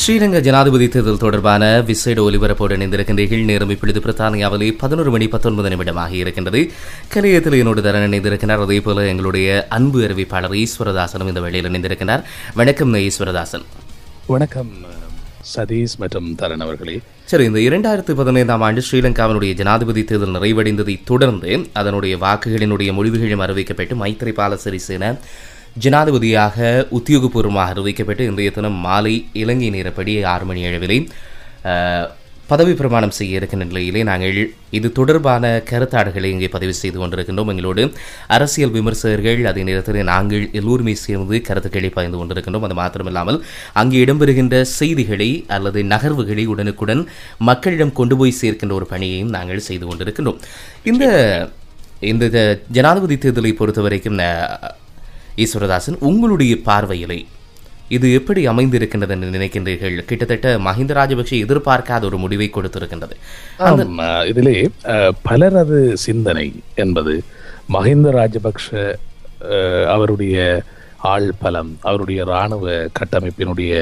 ஸ்ரீலங்கா ஜனாதிபதி தேர்தல் தொடர்பான விசேட ஒலிபரப்போடு இணைந்திருக்கின்றீர்கள் நேரம் இப்பொழுது பிரித்தானியாவிலே பதினோரு மணி பத்தொன்பது நிமிடமாக இருக்கின்றது. கலையத்தில் என்னோடு தரன் இணைந்திருக்கிறார். அதே போல எங்களுடைய அன்பு அறிவிப்பாளர் ஈஸ்வரதாசனும் இந்த வேளையில் இணைந்திருக்கிறார். வணக்கம் ஈஸ்வரதாசன். வணக்கம் சதீஷ் மற்றும் தரன் அவர்களே. சரி இந்த இரண்டாயிரத்து பதினைந்தாம் ஆண்டு ஸ்ரீலங்காவினுடைய ஜனாதிபதி தேர்தல் நிறைவடைந்ததை தொடர்ந்து அதனுடைய வாக்குகளினுடைய முடிவுகளும் அறிவிக்கப்பட்டு மைத்ரிபால சிறிசேன ஜனாதிபதியாக உத்தியோகபூர்வமாக அறிவிக்கப்பட்டு இன்றைய தினம் மாலை இலங்கை நேரப்படி ஆறு மணி அளவிலே பதவி பிரமாணம் செய்ய இருக்கின்ற நிலையிலே நாங்கள் இது தொடர்பான கருத்தாடுகளை இங்கே பதிவு செய்து கொண்டிருக்கின்றோம். எங்களோடு அரசியல் விமர்சகர்கள் அதே நேரத்தில் நாங்கள் எல்லோருமே சேர்ந்து கருத்துக்களை பகிர்ந்து கொண்டிருக்கின்றோம். அது மாத்திரமில்லாமல் அங்கே இடம்பெறுகின்ற செய்திகளை அல்லது நகர்வுகளை உடனுக்குடன் மக்களிடம் கொண்டு போய் சேர்க்கின்ற ஒரு பணியையும் நாங்கள் செய்து கொண்டிருக்கின்றோம். இந்த இந்த ஜனாதிபதி தேர்தலை பொறுத்த வரைக்கும் ஈஸ்வரதாசன் உங்களுடைய பார்வையிலே. இது எப்படி அமைந்திருக்கின்றது என்று நினைக்கின்றீர்கள்? கிட்டத்தட்ட மஹிந்த ராஜபக்ஷ எதிர்பார்க்காத ஒரு முடிவை கொடுத்திருக்கின்றது. இதிலே பலரது சிந்தனை என்பது மஹிந்த ராஜபக்ஷ அஹ், அவருடைய ஆள் பலம் அவருடைய இராணுவ கட்டமைப்பினுடைய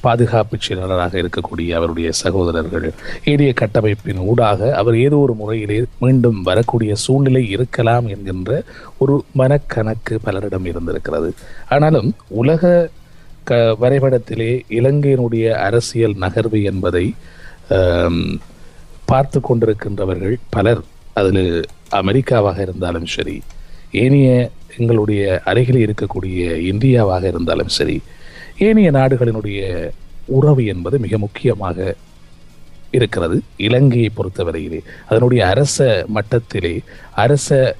பாதுகாப்பு செயலாளராக இருக்கக்கூடிய அவருடைய சகோதரர்கள். ஏரிய கட்டமைப்பின் ஊடாக அவர் ஏதோ ஒரு முறையிலே மீண்டும் வரக்கூடிய சூழ்நிலை இருக்கலாம் என்கின்ற ஒரு மனக்கணக்கு பலரிடம் இருந்திருக்கிறது. ஆனாலும் உலக க வரைபடத்திலே இலங்கையினுடைய அரசியல் நகர்வு என்பதை பார்த்து கொண்டிருக்கின்றவர்கள் பலர். அதில் அமெரிக்காவாக இருந்தாலும் சரி ஏனைய எங்களுடைய அருகில் இருக்கக்கூடிய இந்தியாவாக இருந்தாலும் சரி ஏனைய நாடுகளினுடைய உறவு என்பது மிக முக்கியமாக இருக்கிறது இலங்கையை பொறுத்தவரையிலே. அதனுடைய அரச மட்டத்திலே அரச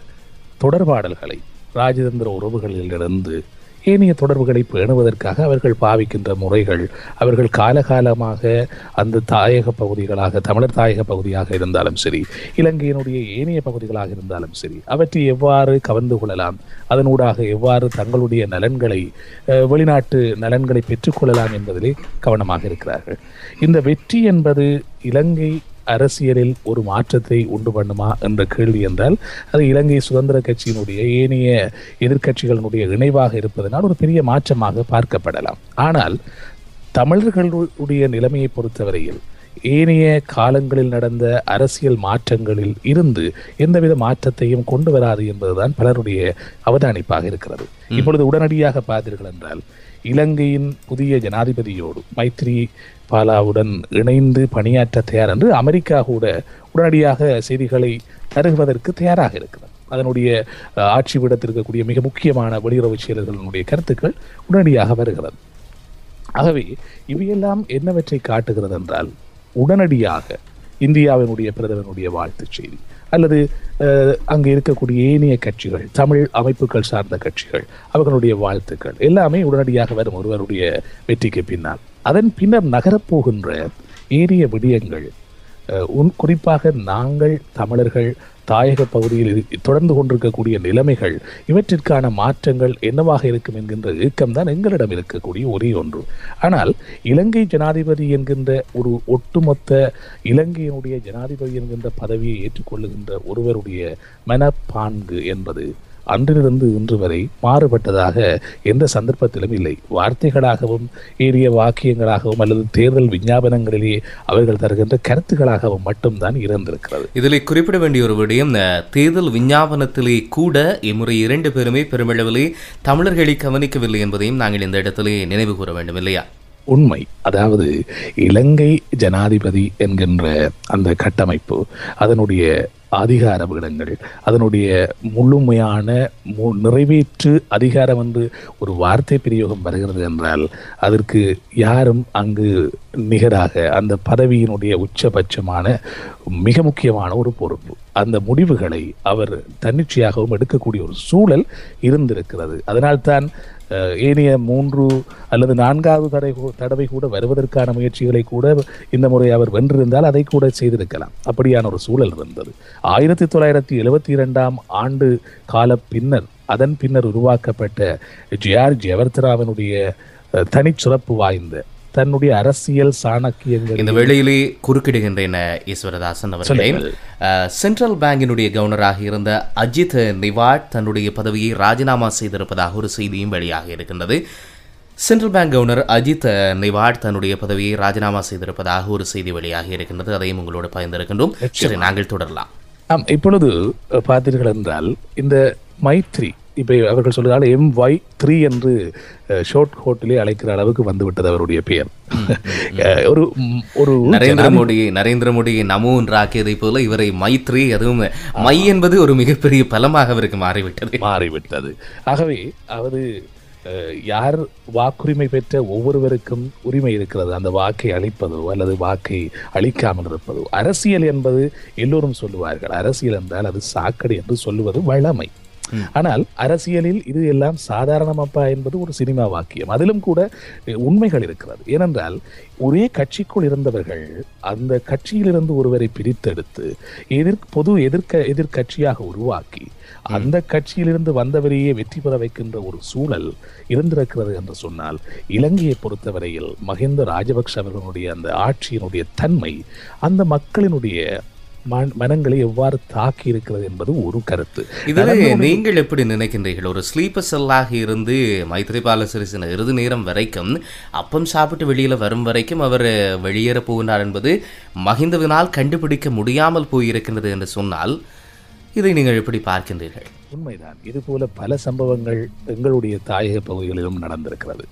தொடர்பாடல்களை ராஜதந்திர உறவுகளிலிருந்து ஏனைய தொடர்புகளை பேணுவதற்காக அவர்கள் பாவிக்கின்ற முறைகள் அவர்கள் காலகாலமாக அந்த தாயக பகுதிகளாக தமிழர் தாயக பகுதியாக இருந்தாலும் சரி இலங்கையினுடைய ஏனைய பகுதிகளாக இருந்தாலும் சரி அவற்றை எவ்வாறு கவர்ந்து கொள்ளலாம் அதனூடாக எவ்வாறு தங்களுடைய நலன்களை வெளிநாட்டு நலன்களை பெற்றுக்கொள்ளலாம் என்பதிலே கவனமாக இருக்கிறார்கள். இந்த வெற்றி என்பது இலங்கை அரசியலில் ஒரு மாற்றத்தை உண்டு பண்ணுமா என்ற கேள்வி என்றால் அது இலங்கை சுதந்திர கட்சியினுடைய ஏனைய எதிர்க்கட்சிகளினுடைய இணைவாக இருப்பதனால் ஒரு பெரிய மாற்றமாக பார்க்கப்படலாம். ஆனால் தமிழர்களுடைய நிலைமையை பொறுத்தவரையில் ஏனைய காலங்களில் நடந்த அரசியல் மாற்றங்களில் இருந்து எந்தவித மாற்றத்தையும் கொண்டு வராது என்பதுதான் பலருடைய அவதானிப்பாக இருக்கிறது. இப்பொழுது உடனடியாக பார்த்தீர்கள் என்றால் இலங்கையின் புதிய ஜனாதிபதியோடு மைத்ரி பாலாவுடன் இணைந்து பணியாற்ற தயார் என்று அமெரிக்கா கூட உடனடியாக செய்திகளை தருவதற்கு தயாராக இருக்கிறது. அதனுடைய ஆட்சி விடத்தில் இருக்கக்கூடிய மிக முக்கியமான வெளியுறவு செயலர்களுடைய கருத்துக்கள் உடனடியாக வருகிறது. ஆகவே இவையெல்லாம் என்னவற்றை காட்டுகிறது என்றால் உடனடியாக இந்தியாவினுடைய பிரதமருடைய வாழ்த்துச் செய்தி. அல்லது அங்கு இருக்கக்கூடிய ஏனைய கட்சிகள் தமிழ் அமைப்புகள் சார்ந்த கட்சிகள் அவர்களுடைய வாழ்த்துக்கள் எல்லாமே உடனடியாக வரும் ஒருவருடைய வெற்றிக்கு பின்னால். அதன் பின்னர் நகரப்போகின்ற ஏறிய விடயங்கள் உன் குறிப்பாக நாங்கள் தமிழர்கள் தாயக பகுதியில் தொடர்ந்து கொண்டிருக்கக்கூடிய நிலைமைகள் இவற்றிற்கான மாற்றங்கள் என்னவாக இருக்கும் என்கின்ற ஏக்கம்தான் எங்களிடம் இருக்கக்கூடிய ஒரே ஒன்று. ஆனால் இலங்கை ஜனாதிபதி என்கின்ற ஒரு ஒட்டுமொத்த இலங்கையினுடைய ஜனாதிபதி என்கின்ற பதவியை ஏற்றுக்கொள்ளுகின்ற ஒருவருடைய மனப்பான்கு என்பது அன்றிலிருந்து இன்று வரை மாறுபட்டதாக எந்த சந்தர்ப்பத்திலும் இல்லை. வார்த்தைகளாகவும் ஏறிய வாக்கியங்களாகவும் அல்லது தேர்தல் விஞ்ஞாபனங்களிலே அவர்கள் தருகின்ற கருத்துக்களாகவும் மட்டும்தான் இருந்திருக்கிறது. இதில் குறிப்பிட வேண்டிய ஒரு விடயம் தேர்தல் விஞ்ஞாபனத்திலே கூட இம்முறை இரண்டு பேருமே பெருமளவிலே தமிழர்களை கவனிக்கவில்லை என்பதையும் நாங்கள் இந்த இடத்திலே நினைவு கூற வேண்டும் இல்லையா? உண்மை. அதாவது இலங்கை ஜனாதிபதி என்கின்ற அந்த கட்டமைப்பு அதனுடைய அதிகார விடங்கள் அதனுடைய முழுமையான மு- நிறைவேற்று அதிகாரம் என்று ஒரு வார்த்தை பிரயோகம் வருகிறது என்றால் அதற்கு யாரும் அங்கு நிகராக அந்த பதவியினுடைய உச்சபட்சமான மிக முக்கியமான ஒரு பொறுப்பு. அந்த முடிவுகளை அவர் தன்னிச்சையாகவும் எடுக்கக்கூடிய ஒரு சூழல் இருந்திருக்கிறது. அதனால்தான் ஏனைய மூன்று அல்லது நான்காவது தடை தடவை கூட வருவதற்கான முயற்சிகளை கூட இந்த முறை அவர் வென்றிருந்தால் அதை கூட செய்திருக்கலாம். அப்படியான ஒரு சூழல் இருந்தது. ஆயிரத்தி தொள்ளாயிரத்தி எழுபத்தி இரண்டாம் ஆண்டு கால பின்னர் அதன் பின்னர் உருவாக்கப்பட்ட ஜிஆர் ஜெயவர்தராவனுடைய அஹ், தனிச்சிறப்பு வாய்ந்த தன்னுடைய அரசியல் சாணக்கியங்கள் இந்த வேளையிலே குறுக்கிடுகின்றேன் ஈஸ்வரதாசன் அவர்களே. சென்ட்ரல் பேங்கினுடைய கவர்னராக இருந்த அஜித் நிவாட் தன்னுடைய பதவியை ராஜினாமா செய்திருப்பதாக ஒரு செய்தியும் வெளியாக இருக்கின்றது. Central bank governor Ajith Nivard தன்னுடைய பதவியை ராஜினாமா செய்திருப்பதாக ஒரு செய்தி வெளியாகி இருக்கின்றது. அதையும் உங்களோடு பகிர்ந்திருக்கின்றோம். சரி நாங்கள் தொடரலாம். ஆம் இப்பொழுது பார்த்தீர்கள் என்றால் இந்த மைத்ரி இப்போ அவர்கள் சொல்கிறார்கள் எம் ஒய் த்ரீ என்று ஷார்ட் கோட்டிலே அழைக்கிற அளவுக்கு வந்துவிட்டது அவருடைய பெயர். ஒரு ஒரு நரேந்திர மோடியை நரேந்திர மோடியை நமோ என்று ஆக்கியதை போல இவரை மைத்ரி அதுவும் மை என்பது ஒரு மிகப்பெரிய பலமாக அவருக்கு மாறிவிட்டது. மாறிவிட்டது. ஆகவே அவர் யார் வாக்குரிமை பெற்ற ஒவ்வொருவருக்கும் உரிமை இருக்கிறது? அந்த வாக்கை அளிப்பதோ அல்லது வாக்கை அளிக்காமல் இருப்பதோ? அரசியல் என்பது எல்லோரும் சொல்லுவார்கள். அரசியல் என்றால் அது சாக்கடை என்று சொல்லுவது வழமை. ஆனால் அரசியலில் இது எல்லாம் சாதாரணமாப்பா என்பது ஒரு சினிமா வாக்கியம். அதிலும் கூட உண்மைகள் இருக்கிறது. ஏனென்றால் ஒரே கட்சிக்குள் இருந்தவர்கள் அந்த கட்சியிலிருந்து ஒருவரை பிரித்தெடுத்து எதிர் பொது எதிர்க்க எதிர்க்கட்சியாக உருவாக்கி அந்த கட்சியிலிருந்து வந்தவரையே வெற்றி பெற வைக்கின்ற ஒரு சூழல் இருந்திருக்கிறது என்று சொன்னால் இலங்கையை பொறுத்தவரையில் மஹிந்த ராஜபக்ஷ அவர்களுடைய அந்த ஆட்சியினுடைய தன்மை அந்த மக்களினுடைய மனங்களை எவ்வாறு தாக்கி இருக்கிறது என்பது ஒரு கருத்து. இதுல நீங்கள் எப்படி நினைக்கின்றீர்கள்? ஒரு ஸ்லீப்பர் செல்லாக இருந்து மைத்ரிபால சிறிசேன இறுதி நேரம் வரைக்கும் அப்பம் சாப்பிட்டு வெளியில வரும் வரைக்கும் அவர் வெளியேற போகின்றார் என்பது மகிந்தவினால் கண்டுபிடிக்க முடியாமல் போயிருக்கின்றது என்று சொன்னால் இதை நீங்கள் எப்படி பார்க்கின்றீர்கள்? உண்மைதான். இது போல சம்பவங்கள் எங்களுடைய தாயக பகுதிகளிலும் நடந்திருக்கிறது.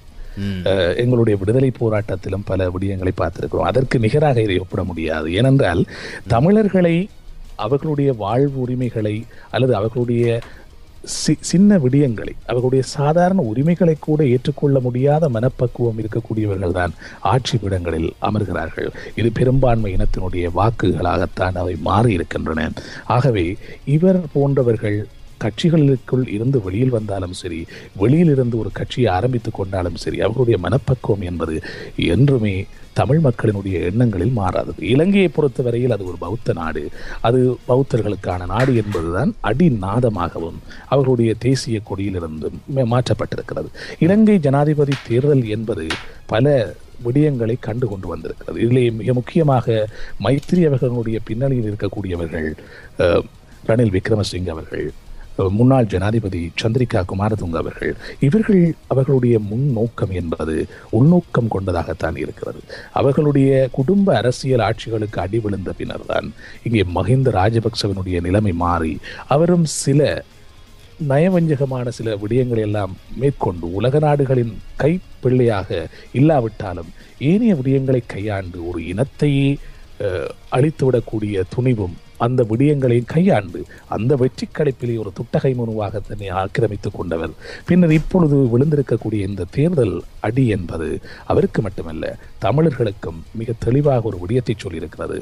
எங்களுடைய விடுதலை போராட்டத்திலும் பல விடயங்களை பார்த்திருக்கிறோம். அதற்கு நிகராக இதை ஒப்பிட முடியாது. ஏனென்றால் தமிழர்களை அவர்களுடைய வாழ்வு உரிமைகளை அல்லது அவர்களுடைய சி- சின்ன விடயங்களை அவர்களுடைய சாதாரண உரிமைகளை கூட ஏற்றுக்கொள்ள முடியாத மனப்பக்குவம் இருக்கக்கூடியவர்கள் தான் ஆட்சி பீடங்களில் அமர்கிறார்கள். இது பெரும்பான்மை இனத்தினுடைய வாக்குகளாகத்தான் அவை மாறி இருக்கின்றன ஆகவே இவர் போன்றவர்கள் கட்சிகளுக்குள் இருந்து வெளியில் வந்தாலும் சரி வெளியில் இருந்து ஒரு கட்சியை ஆரம்பித்துக் கொண்டாலும் சரி அவர்களுடைய மனப்பக்குவம் என்பது என்றுமே தமிழ் மக்களினுடைய எண்ணங்களில் மாறாதது இலங்கையை பொறுத்தவரையில் அது ஒரு பௌத்த நாடு. அது பௌத்தர்களுக்கான நாடு என்பதுதான் அடிநாதமாகவும் அவர்களுடைய தேசிய கொடியிலிருந்தும் மாற்றப்பட்டிருக்கிறது. இலங்கை ஜனாதிபதி தேர்தல் என்பது பல விடயங்களை கண்டு கொண்டு வந்திருக்கிறது. இதிலே மிக முக்கியமாக மைத்ரி அவர்களுடைய பின்னணியில் இருக்கக்கூடியவர்கள் ரணில் விக்ரமசிங்க அவர்கள் முன்னாள் ஜனாதிபதி சந்திரிகா குமாரதுங்க அவர்கள் இவர்கள் அவர்களுடைய முன்னோக்கம் என்பது உள்நோக்கம் கொண்டதாகத்தான் இருக்கிறது. அவர்களுடைய குடும்ப அரசியல் ஆட்சிகளுக்கு அடி விழுந்த பின்னர்தான் இங்கே மஹிந்த ராஜபக்சவனுடைய நிலைமை மாறி அவரும் சில நயவஞ்சகமான சில விடயங்களை எல்லாம் மேற்கொண்டு உலக நாடுகளின் கைப்பிள்ளையாக இல்லாவிட்டாலும் ஏனைய விடயங்களை கையாண்டு ஒரு இனத்தையே அழித்துவிடக்கூடிய துணிவும் அந்த விடயங்களையும் கையாண்டு அந்த வெற்றி கடைப்பிலே ஒரு துட்டகை மனுவாக தன்னை ஆக்கிரமித்துக் கொண்டவர். பின்னர் இப்பொழுது விழுந்திருக்கக்கூடிய இந்த தேர்தல் அடி என்பது அவருக்கு மட்டுமல்ல தமிழர்களுக்கும் மிக தெளிவாக ஒரு விடயத்தை சொல்லியிருக்கிறது.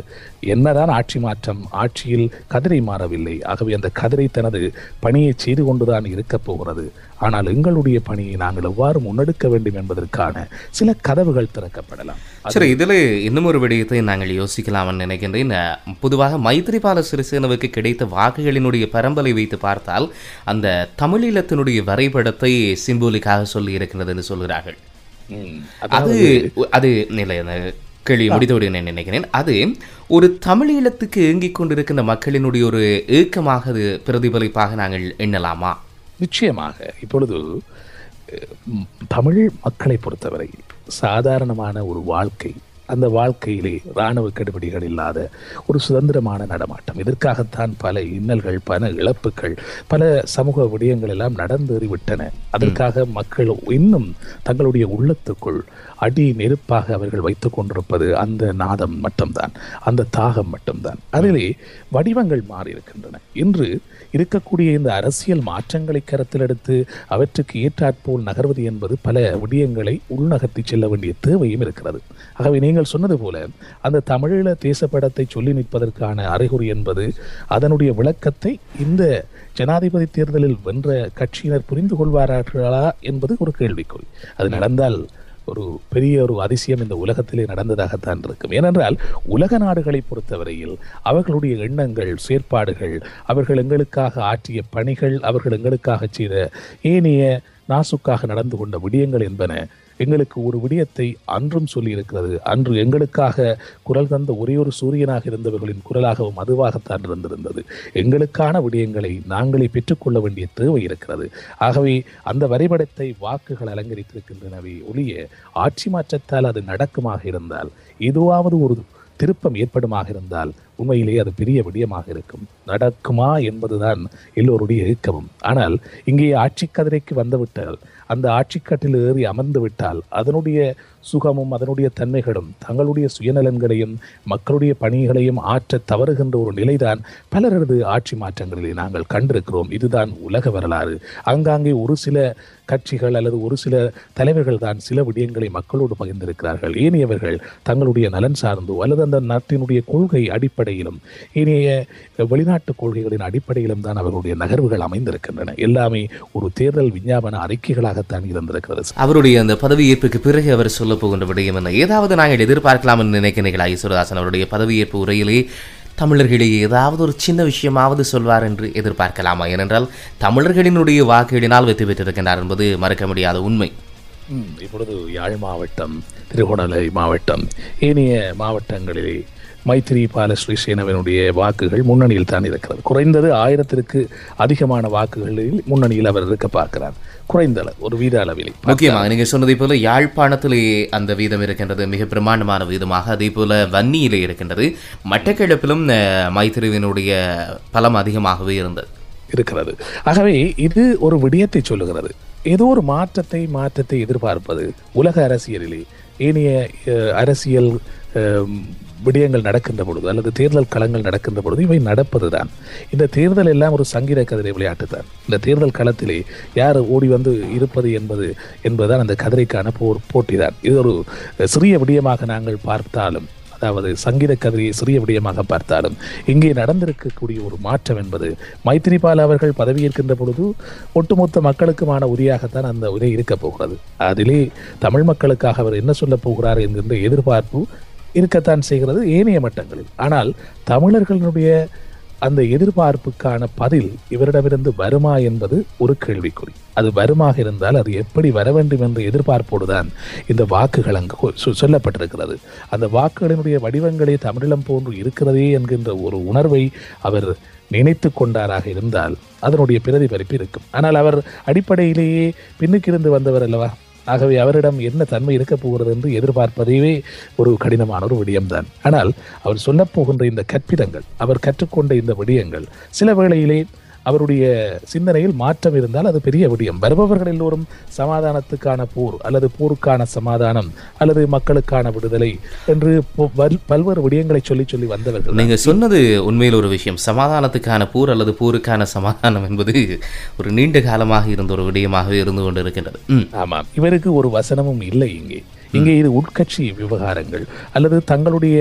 என்னதான் ஆட்சி மாற்றம் ஆட்சியில் கதிரை மாறவில்லை ஆகவே அந்த கதிரை தனது பணியை செய்து கொண்டுதான் இருக்கப் போகிறது. ஆனால் எங்களுடைய பணியை நாங்கள் எவ்வாறு முன்னெடுக்க வேண்டும் என்பதற்கான சில கதவுகள் திறக்கப்படலாம். சரி இதுல இன்னும் ஒரு விடயத்தை நாங்கள் யோசிக்கலாம்னு நினைக்கின்றேன். பொதுவாக மைத்ரிபால சிறிசேனவுக்கு கிடைத்த வாக்குகளினுடைய பரம்பலை வைத்து பார்த்தால் அந்த தமிழீழத்தினுடைய வரைபடத்தை சிம்போலிக்காக சொல்லி இருக்கிறது என்று சொல்கிறார்கள். அது அது நிலை கேள்வி முடித்தோடு நான் நினைக்கிறேன். அது ஒரு தமிழீழத்துக்கு ஏங்கிக் கொண்டிருக்கின்ற மக்களினுடைய ஒரு ஏக்கமாக அது பிரதிபலிப்பாக நாங்கள் எண்ணலாமா? நிச்சயமாக இப்பொழுது தமிழ் மக்களை பொறுத்தவரை சாதாரணமான ஒரு வாழ்க்கை அந்த வாழ்க்கையிலே இராணுவ கெடுபிடிகள் இல்லாத ஒரு சுதந்திரமான நடமாட்டம். இதற்காகத்தான் பல இன்னல்கள் பல இழப்புகள் பல சமூக விடயங்கள் எல்லாம் நடந்தேறிவிட்டன. அதற்காக மக்கள் இன்னும் தங்களுடைய உள்ளத்துக்குள் அடி நெருப்பாக அவர்கள் வைத்துக் கொண்டிருப்பது அந்த நாதம் மட்டும்தான் அந்த தாகம் மட்டும்தான். அதிலே வடிவங்கள் மாறி இருக்கின்றன இன்று இருக்கக்கூடிய இந்த அரசியல் மாற்றங்களை கருத்தில் எடுத்து அவற்றுக்கு ஏற்றாற்போல் நகர்வது என்பது பல விடயங்களை உள்நகர்த்தி செல்ல வேண்டிய தேவையும் இருக்கிறது. ஆகவே நீங்கள் நீங்கள் சொன்னது போல அந்த தமிழீழ தேசப்படத்தை சொல்லி நிற்பதற்கான அறிகுறி என்பது அதனுடைய விளக்கத்தை இந்த ஜனாதிபதி தேர்தலில் வென்ற கட்சியினர் புரிந்து கொள்வார்களா என்பது ஒரு கேள்விக்குறி. அது நடந்தால் ஒரு பெரிய ஒரு அதிசயம் இந்த உலகத்திலே நடந்ததாகத்தான் இருக்கும். ஏனென்றால் உலக நாடுகளை பொறுத்தவரையில் அவர்களுடைய எண்ணங்கள் செயற்பாடுகள் அவர்கள் எங்களுக்காக ஆற்றிய பணிகள் அவர்கள் எங்களுக்காக செய்த ஏனைய நாசுக்காக நடந்து கொண்ட விடயங்கள் என்பன எங்களுக்கு ஒரு விடயத்தை அன்றும் சொல்லியிருக்கிறது. அன்று எங்களுக்காக குரல் தந்த ஒரே ஒரு சூரியனாக இருந்தவர்களின் குரலாகவும் அதுவாகத்தான் இருந்திருந்தது. எங்களுக்கான விடயங்களை நாங்களே பெற்றுக்கொள்ள வேண்டிய தேவை இருக்கிறது. ஆகவே அந்த வரைபடத்தை வாக்குகள் அலங்கரித்திருக்கின்றனவே ஒளிய ஆட்சி மாற்றத்தால் அது நடக்குமாக இருந்தால் எதுவாவது ஒரு திருப்பம் ஏற்படுமாக இருந்தால் உண்மையிலேயே அது பெரிய விடயமாக இருக்கும். நடக்குமா என்பதுதான் எல்லோருடைய ஏக்கமும். ஆனால் இங்கே ஆட்சி கதிரைக்கு வந்துவிட்டால் அந்த ஆட்சிக்கட்டில் ஏறி அமர்ந்து விட்டால் அதனுடைய சுகமும் அதனுடைய தன்மைகளும் தங்களுடைய சுயநலன்களையும் மக்களுடைய பணிகளையும் ஆற்ற தவறுகின்ற ஒரு நிலைதான் பலரது ஆட்சி மாற்றங்களிலே நாங்கள் கண்டிருக்கிறோம். இதுதான் உலக வரலாறு. ஆங்காங்கே ஒரு சில கட்சிகள் அல்லது ஒரு சில தலைவர்கள் தான் சில விடயங்களை மக்களோடு பகிர்ந்திருக்கிறார்கள். ஏனையவர்கள் தங்களுடைய நலன் சார்ந்தோ அல்லது அந்த நாட்டினுடைய கொள்கை அடிப்படையிலும் ஏனைய வெளிநாட்டு கொள்கைகளின் அடிப்படையிலும் தான் அவர்களுடைய நகர்வுகள் அமைந்திருக்கின்றன. எல்லாமே ஒரு தேர்தல் விஞ்ஞாபன அறிக்கைகளாகத்தான் இருந்திருக்கிறது. அவருடைய அந்த பதவியேற்புக்கு பிறகு அவர் சொல்ல போகின்ற விடயம் என்ன? ஏதாவது நாங்கள் எதிர்பார்க்கலாம் என்று நினைக்கிறீர்களா? ஈஸ்வரதாசன் அவருடைய பதவியேற்பு உரையிலே தமிழர்களிடையே ஏதாவது ஒரு சின்ன விஷயமாவது சொல்வார் என்று எதிர்பார்க்கலாமா? ஏனென்றால் தமிழர்களினுடைய வாக்குகளினால் வெற்றி பெற்றிருக்கின்றார் என்பது மறக்க முடியாத உண்மை. இப்பொழுது யாழ் மாவட்டம் திருகோணமலை மாவட்டம் ஏனைய மாவட்டங்களிலே மைத்திரி பால ஸ்ரீசேனவனுடைய வாக்குகள் முன்னணியில் தான் இருக்கிறது. குறைந்தது ஆயிரத்திற்கு அதிகமான வாக்குகளில் முன்னணியில் அவர் இருக்க பார்க்கிறார். குறைந்த அளவு, ஒரு வீத அளவிலே. முக்கியமாக நீங்க சொன்னதை போல யாழ்ப்பாணத்திலே அந்த வீதம் இருக்கின்றது மிக பிரமாண்டமான வீதமாக அதே போல வன்னியிலே இருக்கின்றது. மட்டக்கிழப்பிலும் மைத்திரிவினுடைய பலம் அதிகமாகவே இருந்தது. இருக்கிறது. ஆகவே இது ஒரு விடயத்தை சொல்லுகிறது. ஏதோ ஒரு மாற்றத்தை மாற்றத்தை எதிர்பார்ப்பது உலக அரசியலிலே. ஏனைய அரசியல் விடயங்கள் நடக்கின்ற பொழுது அல்லது தேர்தல் களங்கள் நடக்கின்ற பொழுது இவை நடப்பதுதான். இந்த தேர்தல் எல்லாம் ஒரு சங்கீத கதிரை விளையாட்டு தான் இந்த தேர்தல் களத்திலே யார் ஓடி வந்து இருப்பது என்பது என்பதுதான் அந்த கதிரைக்கான போர் போட்டி தான் இது ஒரு சிறிய விடயமாக நாங்கள் பார்த்தாலும் அதாவது சங்கீத கதிரியை சிறிய விடயமாக பார்த்தாலும் இங்கே நடந்திருக்கக்கூடிய ஒரு மாற்றம் என்பது மைத்திரிபால அவர்கள் பதவியேற்கின்ற பொழுது ஒட்டுமொத்த மக்களுக்குமான உரியாகத்தான் அந்த உரை இருக்கப் போகிறது. அதிலே தமிழ் மக்களுக்காக அவர் என்ன சொல்லப் போகிறார் என்கின்ற எதிர்பார்ப்பு இருக்கத்தான் செய்கிறது ஏனைய மட்டங்களில். ஆனால் தமிழர்களுடைய அந்த எதிர்பார்ப்புக்கான பதில் இவரிடமிருந்து வருமா என்பது ஒரு கேள்விக்குறி. அது வருமாக இருந்தால் அது எப்படி வர வேண்டும் என்ற எதிர்பார்ப்போடுதான் இந்த வாக்குகள் அங்கு கொ- சொ- சொல்லப்பட்டிருக்கிறது. அந்த வாக்குகளினுடைய வடிவங்களே தமிழிடம் போன்று இருக்கிறதே என்கின்ற ஒரு உணர்வை அவர் நினைத்து கொண்டாராக இருந்தால் அதனுடைய பிரதிபலிப்பு இருக்கும். ஆனால் அவர் அடிப்படையிலேயே பின்னுக்கிருந்து வந்தவர் அல்லவா? ஆகவே அவரிடம் என்ன தன்மை இருக்கப் போகிறது என்று எதிர்பார்ப்பதையே ஒரு கடினமான ஒரு விடயம்தான். ஆனால் அவர் சொல்லப் போகின்ற இந்த கற்பிதங்கள் அவர் கற்றுக்கொண்ட இந்த விடயங்கள் சில வேளையிலே அவருடைய சிந்தனையில் மாற்றம் இருந்தால் அது பெரிய விடயம். வருபவர்கள் எல்லோரும் சமாதானத்துக்கான போர் அல்லது போருக்கான சமாதானம் அல்லது மக்களுக்கான விடுதலை என்று பல்வேறு விடயங்களை சொல்லி சொல்லி வந்தவர்கள் நீங்க சொன்னது உண்மையில் ஒரு விஷயம். சமாதானத்துக்கான போர் அல்லது போருக்கான சமாதானம் என்பது ஒரு நீண்ட காலமாக இருந்த ஒரு விடயமாகவே இருந்து கொண்டிருக்கின்றது. ஆமாம். இவருக்கு ஒரு வசனமும் இல்லை இங்கே. இங்கே இது உட்கட்சி விவகாரங்கள் அல்லது தங்களுடைய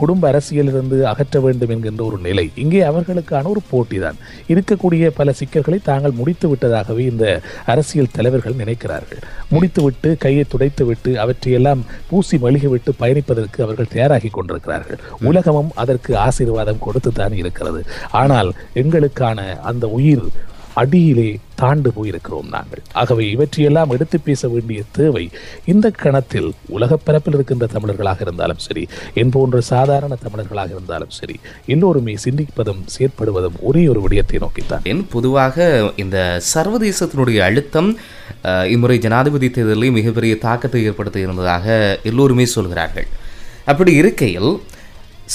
குடும்ப அரசியலிருந்து அகற்ற வேண்டும் என்கின்ற ஒரு நிலை. இங்கே அவர்களுக்கான ஒரு போட்டி தான் இருக்கக்கூடிய பல சிக்கல்களை தாங்கள் முடித்து விட்டதாகவே இந்த அரசியல் தலைவர்கள் நினைக்கிறார்கள். முடித்துவிட்டு கையை துடைத்துவிட்டு அவற்றையெல்லாம் பூசி மழுகிவிட்டு பயணிப்பதற்கு அவர்கள் தயாராகி கொண்டிருக்கிறார்கள். உலகமும் அதற்கு ஆசீர்வாதம் கொடுத்து தான் இருக்கிறது. ஆனால் எங்களுக்கான அந்த உயிர் அடியிலே தாண்டு போயிருக்கிறோம் நாங்கள். ஆகவே இவற்றையெல்லாம் எடுத்து பேச வேண்டிய தேவை இந்த கணத்தில் உலகப்பரப்பில் இருக்கின்ற தமிழர்களாக இருந்தாலும் சரி என் போன்ற சாதாரண தமிழர்களாக இருந்தாலும் சரி எல்லோருமே சிந்திப்பதும் செயற்படுவதும் ஒரே ஒரு விடயத்தை நோக்கித்தான். என் பொதுவாக இந்த சர்வதேசத்தினுடைய அழுத்தம் இம்முறை ஜனாதிபதி தேர்தலில் மிகப்பெரிய தாக்கத்தை ஏற்படுத்தி இருந்ததாக எல்லோருமே சொல்கிறார்கள். அப்படி இருக்கையில்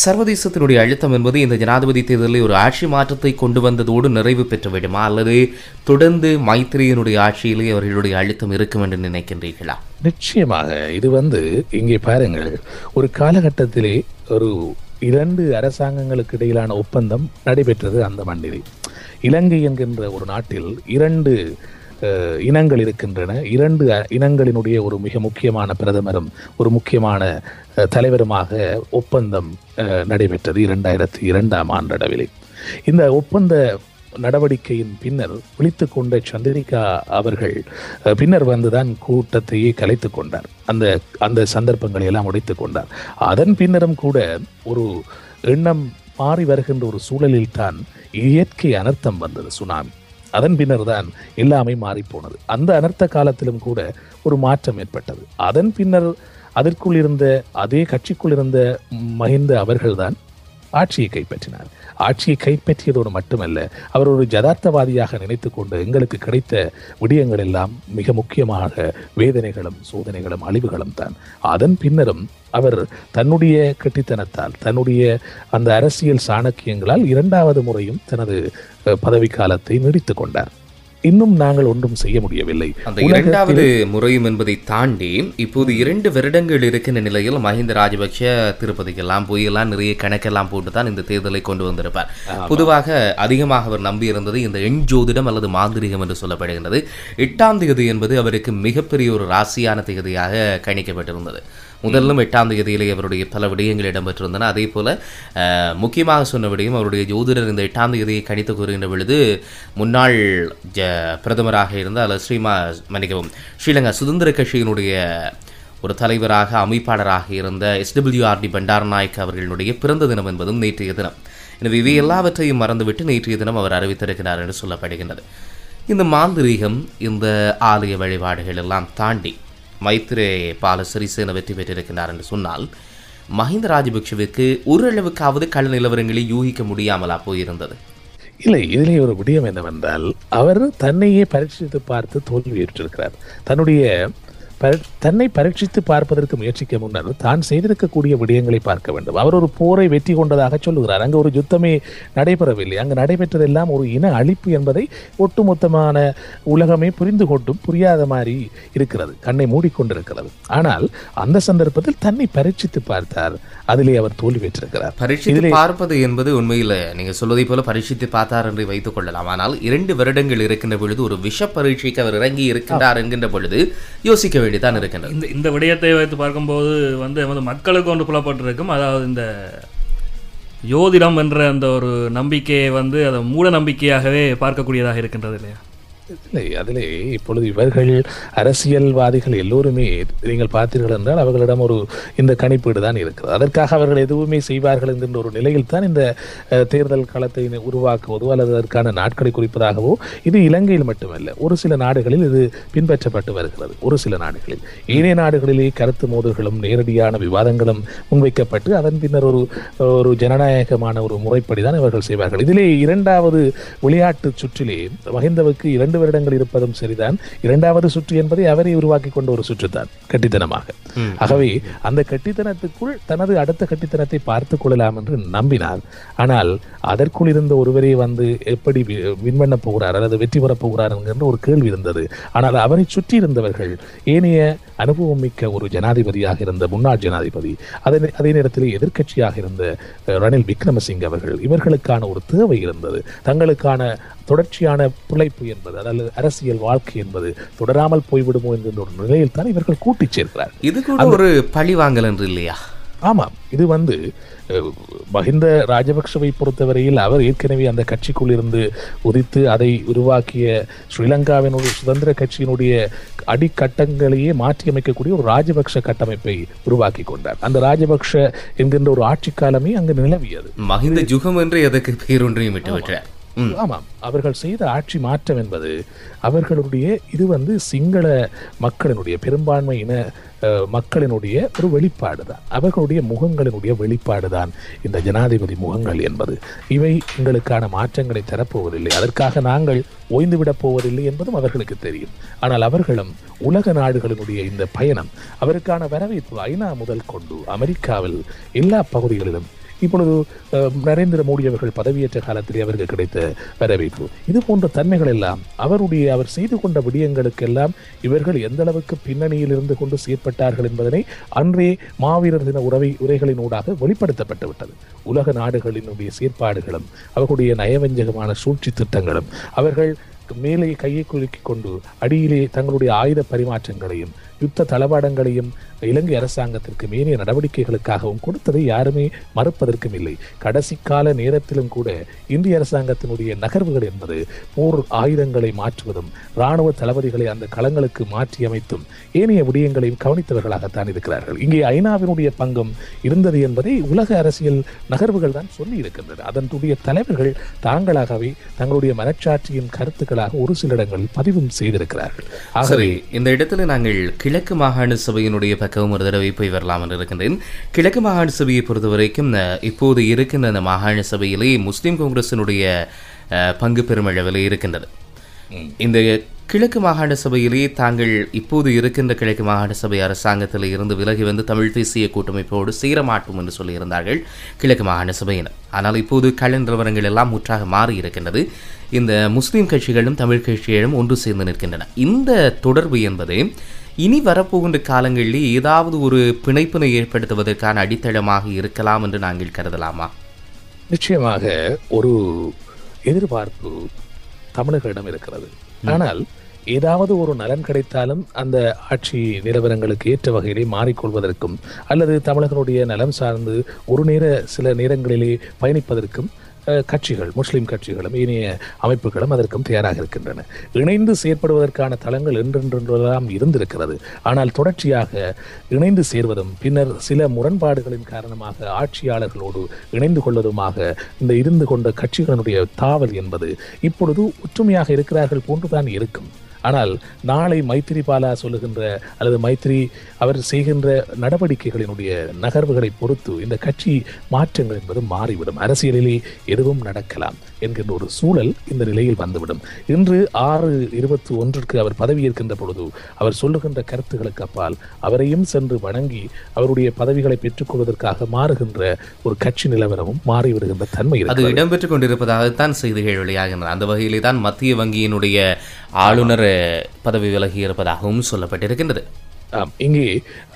சர்வதேசத்தினுடைய அழுத்தம் என்பது இந்த ஜனாதிபதி தேர்தலில் ஒரு ஆட்சி மாற்றத்தை கொண்டு வந்ததோடு நிறைவு பெற்று விடுமா அல்லது தொடர்ந்து மைத்திரியினுடைய ஆட்சியிலே அவர்களுடைய அழுத்தம் இருக்கும் என்று நினைக்கின்றீர்களா? நிச்சயமாக. இது வந்து இங்கே பாருங்கள். ஒரு காலகட்டத்திலே ஒரு இரண்டு அரசாங்கங்களுக்கு இடையிலான ஒப்பந்தம் நடைபெற்றது அந்த மண்ணிலே. இலங்கை என்கின்ற ஒரு நாட்டில் இரண்டு இனங்கள் இருக்கின்றன. இரண்டு இனங்களினுடைய ஒரு மிக முக்கியமான பிரதமரும் ஒரு முக்கியமான தலைவருமாக ஒப்பந்தம் நடைபெற்றது இரண்டாயிரத்தி இரண்டாம் ஆண்டளவில். இந்த ஒப்பந்த நடவடிக்கையின் பின்னர் விழித்துக் கொண்ட சந்திரிகா அவர்கள் பின்னர் வந்துதான் கூட்டத்தையே கலைத்து கொண்டார். அந்த அந்த சந்தர்ப்பங்களை எல்லாம் உடைத்து கொண்டார். அதன் பின்னரும் கூட ஒரு எண்ணம் மாறி வருகின்ற ஒரு சூழலில் தான் இயற்கை அனர்த்தம் வந்தது சுனாமி. அதன் பின்னர் தான் எல்லாமே மாறிப்போனது. அந்த அனர்த்த காலத்திலும் கூட ஒரு மாற்றம் ஏற்பட்டது. அதன் பின்னர் அதற்குள் இருந்த அதே கட்சிக்குள் இருந்த மஹிந்த அவர்கள்தான் ஆட்சியை கைப்பற்றினார் ஆட்சியை கைப்பற்றியதோடு மட்டுமல்ல அவர் ஒரு ஜதார்த்தவாதியாக நினைத்து கொண்டு எங்களுக்கு கிடைத்த விடயங்கள் எல்லாம் மிக முக்கியமாக வேதனைகளும் சோதனைகளும் அழிவுகளும் தான். அதன் பின்னரும் அவர் தன்னுடைய கெட்டித்தனத்தால் தன்னுடைய அந்த அரசியல் சாணக்கியங்களால் இரண்டாவது முறையும் தனது பதவிக்காலத்தை நீடித்து கொண்டார். இன்னும் நாங்கள் ஒன்றும் செய்ய முடியவில்லை. அந்த இரண்டாவது முறையும் என்பதை தாண்டி இப்போது இரண்டு வருடங்கள் இருக்கின்ற நிலையில் மஹிந்த ராஜபக்ஷ திருப்பதிக்கெல்லாம் போயெல்லாம் நிறைய கணக்கெல்லாம் போட்டு தான் இந்த தேர்தலை கொண்டு வந்திருப்பார். பொதுவாக அதிகமாக அவர் நம்பியிருந்தது இந்த எண் ஜோதிடம் அல்லது மாந்திரிகம் என்று சொல்லப்படுகின்றது. எட்டாம் தேதி என்பது அவருக்கு மிகப்பெரிய ஒரு ராசியான தேதியாக கணிக்கப்பட்டிருந்தது. முதல்லும் எட்டாம் தேதியிலே அவருடைய பல விடயங்கள் இடம்பெற்றிருந்தன. அதே போல முக்கியமாக சொன்ன விடயம் அவருடைய ஜோதிடர் இந்த எட்டாம் தேதியை கணித்து கூறுகின்ற பொழுது முன்னாள் ஜ பிரதமராக இருந்த அல்லது ஸ்ரீமா மன்னிக்கவும் ஸ்ரீலங்கா சுதந்திர கட்சியினுடைய ஒரு தலைவராக அமைப்பாளராக இருந்த எஸ்டபிள்யூஆர்டி பண்டாரநாயக் அவர்களுடைய பிறந்த தினம் என்பதும் நேற்றைய தினம். எனவே இவை எல்லாவற்றையும் மறந்துவிட்டு நேற்றைய தினம் அவர் அறிவித்திருக்கிறார் என்று சொல்லப்படுகின்றது. இந்த மாந்திரீகம் இந்த ஆலய வழிபாடுகள் எல்லாம் தாண்டி மைத்ரே பால சிறிசேன வெற்றி பெற்றிருக்கிறார் என்று சொன்னால் மஹிந்த ராஜபக்ஷவிற்கு ஓரளவுக்காவது கள நிலவரங்களை யூகிக்க முடியாமலா போயிருந்தது? இல்லை இதிலே ஒரு விடயம் என்னவென்றால் அவர் தன்னையே பரீட்சித்து பார்த்து தோல்வியுற்றிருக்கிறார் தன்னுடைய தன்னை பரீட்சித்து பார்ப்பதற்கு முயற்சிக்க முன்னர் தான் செய்திருக்கக்கூடிய விடயங்களை பார்க்க வேண்டும். அவர் ஒரு போரை வெற்றி கொண்டதாக சொல்லுகிறார். அங்கு ஒரு யுத்தமே நடைபெறவில்லை. அங்கு நடைபெற்றதெல்லாம் ஒரு இன அழிப்பு என்பதை ஒட்டுமொத்தமான உலகமே புரிந்து கொண்டும் புரியாத மாதிரி இருக்கிறது. கண்ணை மூடிக்கொண்டிருக்கிறது. ஆனால் அந்த சந்தர்ப்பத்தில் தன்னை பரீட்சித்து பார்த்தார். அதிலே அவர் தோல்வி பெற்றிருக்கிறார். பரீட்சித்து பார்ப்பது என்பது உண்மையில் நீங்க சொல்வதை போல பரீட்சித்து பார்த்தார் என்று வைத்துக் கொள்ளலாம். ஆனால் இரண்டு வருடங்கள் இருக்கின்ற பொழுது ஒரு விஷ பரீட்சைக்கு அவர் இறங்கி இருக்கின்றார் என்கின்ற பொழுது யோசிக்க வேண்டியதான் இருக்கின்றது. இந்த இந்த விடயத்தை வைத்து பார்க்கும்போது வந்து வந்து மக்களுக்கு ஒன்று புலப்பட்டிருக்கும். அதாவது இந்த யோதிடம் என்ற அந்த ஒரு நம்பிக்கையை வந்து அதை மூட நம்பிக்கையாகவே பார்க்கக்கூடியதாக இருக்கின்றது இல்லையா? இல்லை அதிலே இப்பொழுது இவர்கள் அரசியல்வாதிகள் எல்லோருமே நீங்கள் பார்த்தீர்கள் என்றால் அவர்களிடம் ஒரு இந்த கணிப்பீடு தான் இருக்கிறது. அதற்காக அவர்கள் எதுவுமே செய்வார்கள் என்கின்ற ஒரு நிலையில் தான் இந்த தேர்தல் களத்தை உருவாக்குவதோ அல்லது அதற்கான நாட்களை குறிப்பதாகவோ இது இலங்கையில் மட்டுமல்ல ஒரு சில நாடுகளில் இது பின்பற்றப்பட்டு வருகிறது. ஒரு சில நாடுகளில். ஏனைய நாடுகளிலே கருத்து மோதல்களும் நேரடியான விவாதங்களும் முன்வைக்கப்பட்டு அதன் பின்னர் ஒரு ஒரு ஜனநாயகமான ஒரு முறைப்படி தான் இவர்கள் செய்வார்கள். இதிலே இரண்டாவது விளையாட்டு சுற்றிலே மகிந்தவுக்கு இரண்டு வருடங்கள் இருப்பதும் சரிதான். இரண்டாவது சுற்று என்பதை அவரே உருவாக்கி கொண்ட ஒரு சுற்றுத்தான் கட்டித்தனமாக. ஆகவே அந்த கட்டித்தனத்துக்குள் தனது அடுத்த கட்டித்தனத்தை பார்த்து கொள்ளலாம் என்று நம்பினார். ஆனால் அதற்குள் இருந்த ஒருவரே வந்து எப்படி வின் பண்ண போகிறார் அல்லது வெற்றி பெறப் போகிறார் என்கின்ற ஒரு கேள்வி இருந்தது. ஆனால் அவரை சுற்றி இருந்தவர்கள் ஏனைய அனுபவம் மிக்க ஒரு ஜனாதிபதியாக இருந்த முன்னாள் ஜனாதிபதி அதே அதே நேரத்தில் எதிர்க்கட்சியாக இருந்த ரணில் விக்ரமசிங்க அவர்கள் இவர்களுக்கான ஒரு தேவை இருந்தது. தங்களுக்கான தொடர்ச்சியான பிழைப்பு என்பது அதாவது அரசியல் வாழ்க்கை என்பது தொடராமல் போய்விடுமோ என்கின்ற ஒரு நிலையில் தான் இவர்கள் கூட்டிச் சேர்க்கிறார் இது கூட ஒரு பழிவாங்கல் என்று இல்லையா? ஆமாம் இது வந்து மஹிந்த ராஜபக்ஷவை பொறுத்தவரையில் அவர் ஏற்கனவே அந்த கட்சிக்குள் இருந்து உதித்து அதை உருவாக்கிய ஸ்ரீலங்காவினுடைய சுதந்திர கட்சியினுடைய அடிக்கட்டங்களையே மாற்றியமைக்கக்கூடிய ஒரு ராஜபக்ஷ கட்டமைப்பை உருவாக்கி கொண்டார். அந்த ராஜபக்ஷ என்கின்ற ஒரு ஆட்சி காலமே அங்கு நிலவியது. மஹிந்த ஜுகம் என்று எதற்கு பேரொன்றையும் விட்டுவிட்டார் ஆமாம். அவர்கள் செய்த ஆட்சி மாற்றம் என்பது அவர்களுடைய இது வந்து சிங்கள மக்களினுடைய பெரும்பான்மை இன மக்களினுடைய ஒரு வெளிப்பாடு தான். அவர்களுடைய முகங்களினுடைய வெளிப்பாடு தான் இந்த ஜனாதிபதி முகங்கள் என்பது. இவை எங்களுக்கான மாற்றங்களை தரப்போவதில்லை. அதற்காக நாங்கள் ஓய்ந்துவிடப் போவதில்லை என்பதும் அவர்களுக்கு தெரியும். ஆனால் அவர்களும் உலக நாடுகளினுடைய இந்த பயணம் அவருக்கான வரவேற்பு ஐநா முதல் கொண்டு அமெரிக்காவில் எல்லா பகுதிகளிலும் இப்பொழுது நரேந்திர மோடி அவர்கள் பதவியேற்ற காலத்திலே அவருக்கு கிடைத்த வரவேற்பு. இது போன்ற தன்மைகள் எல்லாம் அவருடைய அவர் செய்து கொண்ட விடயங்களுக்கெல்லாம் இவர்கள் எந்த அளவுக்கு பின்னணியில் இருந்து கொண்டு செயற்பட்டார்கள் என்பதனை அன்றே மாவீரர் தின உறவை உரைகளின் ஊடாக வெளிப்படுத்தப்பட்டு விட்டது. உலக நாடுகளினுடைய செயற்பாடுகளும் அவர்களுடைய நயவஞ்சகமான சூழ்ச்சி திட்டங்களும் அவர்கள் மேலே கையை குலுக்கிக் கொண்டு அடியிலே தங்களுடைய ஆயுத பரிமாற்றங்களையும் யுத்த தளவாடங்களையும் இலங்கை அரசாங்கத்திற்கு மீறிய நடவடிக்கைகளுக்காகவும் கொடுத்ததை யாருமே மறுப்பதற்கும் இல்லை. கடைசி கால நேரத்திலும் கூட இந்திய அரசாங்கத்தினுடைய நகர்வுகள் என்பது போர் ஆயுதங்களை மாற்றுவதும் இராணுவ தளபதிகளை அந்த களங்களுக்கு மாற்றி அமைத்தும் ஏனைய விடயங்களையும் கவனித்தவர்களாகத்தான் இருக்கிறார்கள். இங்கே ஐநாவினுடைய பங்கும் இருந்தது என்பதை உலக அரசியல் நகர்வுகள் தான் சொல்லி இருக்கின்றன அதனுடைய தலைவர்கள் தாங்களாகவே தங்களுடைய மனச்சாட்சியின் கருத்துக்களாக ஒரு சில இடங்களில் பதிவும் செய்திருக்கிறார்கள். ஆகவே இந்த இடத்துல நாங்கள் கிழக்கு மாகாண சபையினுடைய பக்கம் ஒரு தடவை போய் வரலாம் என்று இருக்கின்றேன். கிழக்கு மாகாண சபையை பொறுத்தவரைக்கும் அஹ், இப்போது இருக்கின்ற அந்த மாகாண சபையிலே முஸ்லிம் காங்கிரசினுடைய பங்கு பெருமளவில் இருக்கின்றது. இந்த கிழக்கு மாகாண சபையிலே தாங்கள் இப்போது இருக்கின்ற கிழக்கு மாகாண சபை அரசாங்கத்தில் இருந்து விலகி வந்து தமிழ் தேசிய கூட்டமைப்போடு சேர மாட்டோம் என்று சொல்லியிருந்தார்கள் கிழக்கு மாகாண சபையினர். ஆனால் இப்போது கள நிலவரங்கள் எல்லாம் முற்றாக மாறி இருக்கின்றது. இந்த முஸ்லிம் கட்சிகளும் தமிழ் கட்சிகளும் ஒன்று சேர்ந்து நிற்கின்றன. இந்த தொடர்பு என்பது இனி வரப்போகின்ற காலங்களில் ஏதாவது ஒரு பிணைப்பினை ஏற்படுத்துவதற்கான அடித்தளமாக இருக்கலாம் என்று நாங்கள் கருதலாமா? நிச்சயமாக ஒரு எதிர்பார்ப்பு தமிழர்களிடம் இருக்கிறது. ஆனால் ஏதாவது ஒரு நலன் கிடைத்தாலும் அந்த ஆட்சி நிலவரங்களுக்கு ஏற்ற வகையிலே மாறிக்கொள்வதற்கும் அல்லது தமிழர்களுடைய நலம் சார்ந்து ஒரு நேர சில நேரங்களிலே பயணிப்பதற்கும் கட்சிகள் முஸ்லீம் கட்சிகளும் இனிய அமைப்புகளும் அதற்கும் தயாராக இருக்கின்றன. இணைந்து செயற்படுவதற்கான தளங்கள் என்றென்றெல்லாம் இருந்திருக்கிறது. ஆனால் தொடர்ச்சியாக இணைந்து சேர்வதும் பின்னர் சில முரண்பாடுகளின் காரணமாக ஆட்சியாளர்களோடு இணைந்து கொள்வதுமாக இந்த இருந்து கொண்ட கட்சிகளினுடைய தாவல் என்பது இப்பொழுது ஒற்றுமையாக இருக்கிறார்கள் போன்றுதான் இருக்கும். ஆனால் நாளை மைத்திரிபாலா சொல்லுகின்ற அல்லது மைத்திரி அவர் செய்கின்ற நடவடிக்கைகளினுடைய நகர்வுகளை பொறுத்து இந்த கட்சி மாற்றங்கள் என்பது மாறிவிடும். அரசியலிலே எதுவும் நடக்கலாம். என்கின்ற ஒரு சூழல் இந்த நிலையில் வந்துவிடும். இன்று ஆறு இருபத்தி ஒன்றிற்கு அவர் பதவியேற்கின்ற பொழுது அவர் சொல்லுகின்ற கருத்துக்களுக்கு அப்பால் அவரையும் சென்று வணங்கி அவருடைய பதவிகளை பெற்றுக்கொள்வதற்காக மாறுகின்ற ஒரு கட்சி நிலவரமும் மாறிவிடுகின்ற தன்மை அது இடம்பெற்றுக் கொண்டிருப்பதாகத்தான் செய்திகள் வெளியாகின்றன அந்த வகையிலே தான் மத்திய வங்கியினுடைய ஆளுநர் பதவி விலகி இருப்பதாகவும் சொல்லப்பட்டிருக்கின்றது. இங்கே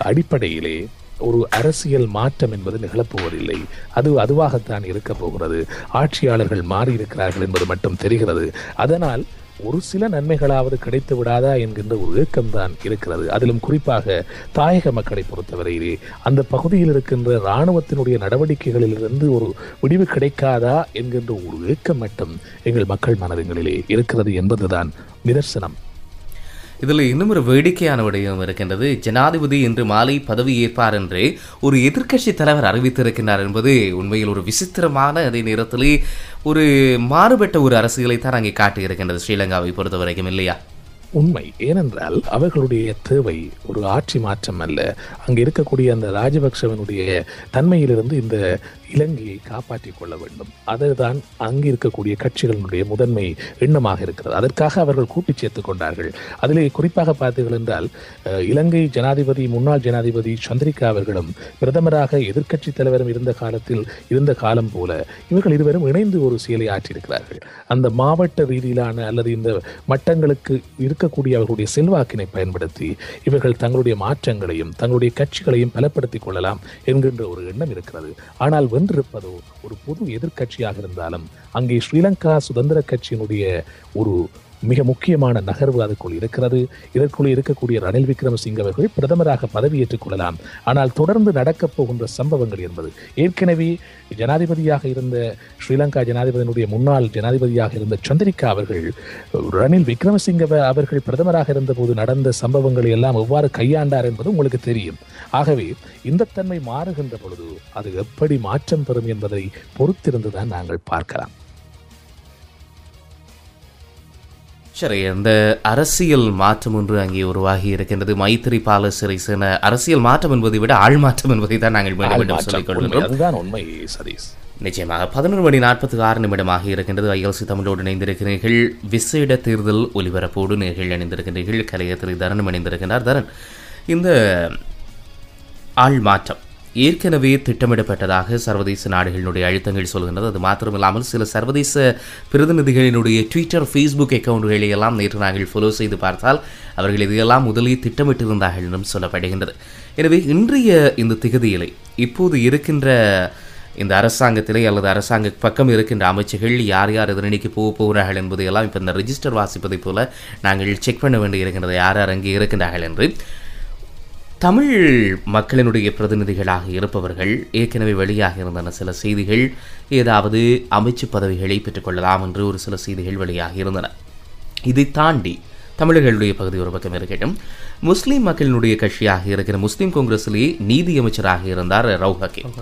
அடிப்படையிலே ஒரு அரசியல் மாற்றம் என்பது நிகழப்போவதில்லை. அது அதுவாகத்தான் இருக்க போகிறது. ஆட்சியாளர்கள் மாறியிருக்கிறார்கள் என்பது மட்டும் தெரிகிறது. அதனால் ஒரு சில நன்மைகளாவது கிடைத்து விடாதா என்கின்ற ஒரு ஏக்கம்தான் இருக்கிறது. அதிலும் குறிப்பாக தாயக மக்களை பொறுத்தவரையிலே அந்த பகுதியில் இருக்கின்ற இராணுவத்தினுடைய நடவடிக்கைகளிலிருந்து ஒரு முடிவு கிடைக்காதா என்கின்ற ஒரு ஏக்கம் மட்டும் எங்கள் மக்கள் மனதங்களிலே இருக்கிறது என்பதுதான் நிதர்சனம். இதில் இன்னும் ஒரு வேடிக்கையான விடயம் இருக்கின்றது. ஜனாதிபதி இன்று மாலை பதவி ஏற்பார் என்று ஒரு எதிர்க்கட்சி தலைவர் அறிவித்திருக்கின்றார் என்பது உண்மையில் ஒரு விசித்திரமான அதே நேரத்திலே ஒரு மாறுபட்ட ஒரு அரசியலை தான் அங்கே காட்டியிருக்கின்றது ஸ்ரீலங்காவை பொறுத்த வரைக்கும் இல்லையா? உண்மை. ஏனென்றால் அவர்களுடைய தேவை ஒரு ஆட்சி மாற்றம் அல்ல. அங்கு இருக்கக்கூடிய அந்த ராஜபக்சவனுடைய தன்மையிலிருந்து இந்த இலங்கையை காப்பாற்றிக் கொள்ள வேண்டும். அதுதான் அங்கு இருக்கக்கூடிய கட்சிகளினுடைய முதன்மை எண்ணமாக இருக்கிறது. அதற்காக அவர்கள் கூட்டி சேர்த்துக் கொண்டார்கள். அதிலே குறிப்பாக பார்த்தீர்கள் என்றால் இலங்கை ஜனாதிபதி முன்னாள் ஜனாதிபதி சந்திரிகா அவர்களும் பிரதமராக எதிர்க்கட்சி தலைவரும் இருந்த காலத்தில் இருந்த காலம் போல இவர்கள் இருவரும் இணைந்து ஒரு செயலை ஆற்றியிருக்கிறார்கள். அந்த மாவட்ட ரீதியிலான அல்லது இந்த மட்டங்களுக்கு இருக்கக்கூடிய அவர்களுடைய செல்வாக்கினை பயன்படுத்தி இவர்கள் தங்களுடைய மாற்றங்களையும் தங்களுடைய கட்சிகளையும் பலப்படுத்திக் கொள்ளலாம் என்கின்ற ஒரு எண்ணம் இருக்கிறது. ஆனால் வென்றிருப்பதோ ஒரு பொது எதிர்க்கட்சியாக இருந்தாலும் அங்கே ஸ்ரீலங்கா சுதந்திர கட்சியினுடைய ஒரு மிக முக்கியமான நகர்வு அதுக்குள் இருக்கிறது. இதற்குள் இருக்கக்கூடிய ரணில் விக்ரமசிங்க அவர்கள் பிரதமராக பதவியேற்றுக் கொள்ளலாம். ஆனால் தொடர்ந்து நடக்கப் போகின்ற சம்பவங்கள் என்பது ஏற்கனவே ஜனாதிபதியாக இருந்த ஸ்ரீலங்கா ஜனாதிபதியினுடைய முன்னாள் ஜனாதிபதியாக இருந்த சந்திரிகா அவர்கள் ரணில் விக்ரமசிங்க அவர்கள் பிரதமராக இருந்தபோது நடந்த சம்பவங்களை எல்லாம் எவ்வாறு கையாண்டார் என்பது உங்களுக்கு தெரியும். ஆகவே இந்த தன்மை மாறுகின்ற பொழுது அது எப்படி மாற்றம் பெறும் என்பதை பொறுத்திருந்துதான் நாங்கள் பார்க்கலாம். சரி அந்த அரசியல் மாற்றம் ஒன்று அங்கே உருவாகி இருக்கின்றது. மைத்திரிபால சிறிசேன அரசியல் மாற்றம் என்பதை விட ஆள் மாற்றம் என்பதை தான் நாங்கள் மீண்டும் மீண்டும் சொல்லிக் மாற்றம் உண்மை. கொள்கின்றோம். அதுதான் உண்மை சதீஷ். நிச்சயமாக பதினொரு மணி நாற்பத்தி ஆறு நிமிடமாக இருக்கின்றது. ஐஎல்சி தமிழோடு இணைந்திருக்கிறீர்கள். விசேட தேர்தல் ஒலிபரப்போடு நேர்கள் இணைந்திருக்கின்றீர்கள். கலையத்திரி தரனும் இணைந்திருக்கின்றார். தரன் இந்த ஆள் மாற்றம் ஏற்கனவே திட்டமிடப்பட்டதாக சர்வதேச நாடுகளினுடைய அழுத்தங்கள் சொல்கின்றது. அது மாத்திரமில்லாமல் சில சர்வதேச பிரதிநிதிகளினுடைய ட்விட்டர் ஃபேஸ்புக் அக்கௌண்ட்களை எல்லாம் நேற்று நாங்கள் ஃபாலோ செய்து பார்த்தால் அவர்கள் இதையெல்லாம் முதலே திட்டமிட்டிருந்தார்கள் என்றும் சொல்லப்படுகின்றது. எனவே இன்றைய இந்த திகதியிலே இப்போது இருக்கின்ற இந்த அரசாங்கத்திலே அல்லது அரசாங்க பக்கம் இருக்கின்ற அமைச்சர்கள் யார் யார் எதிரணிக்கு போக போகிறார்கள் என்பதையெல்லாம் இப்போ இந்த ரிஜிஸ்டர் வாசிப்பதைப் போல நாங்கள் செக் பண்ண வேண்டி இருக்கின்றது யார் யார் அங்கே இருக்கின்றார்கள் என்று. தமிழ் மக்களினுடைய பிரதிநிதிகளாக இருப்பவர்கள் ஏற்கனவே வெளியாக இருந்தன சில செய்திகள் ஏதாவது அமைச்சு பதவிகளை பெற்றுக்கொள்ளலாம் என்று ஒரு சில செய்திகள் வெளியாக இருந்தன. இதை தாண்டி தமிழர்களுடைய பகுதி ஒரு பக்கம் இருக்கட்டும் முஸ்லீம் மக்களினுடைய கட்சியாக இருக்கிற முஸ்லீம் காங்கிரஸிலே நீதி அமைச்சராக இருந்தார் ரவு ஹக்கீம்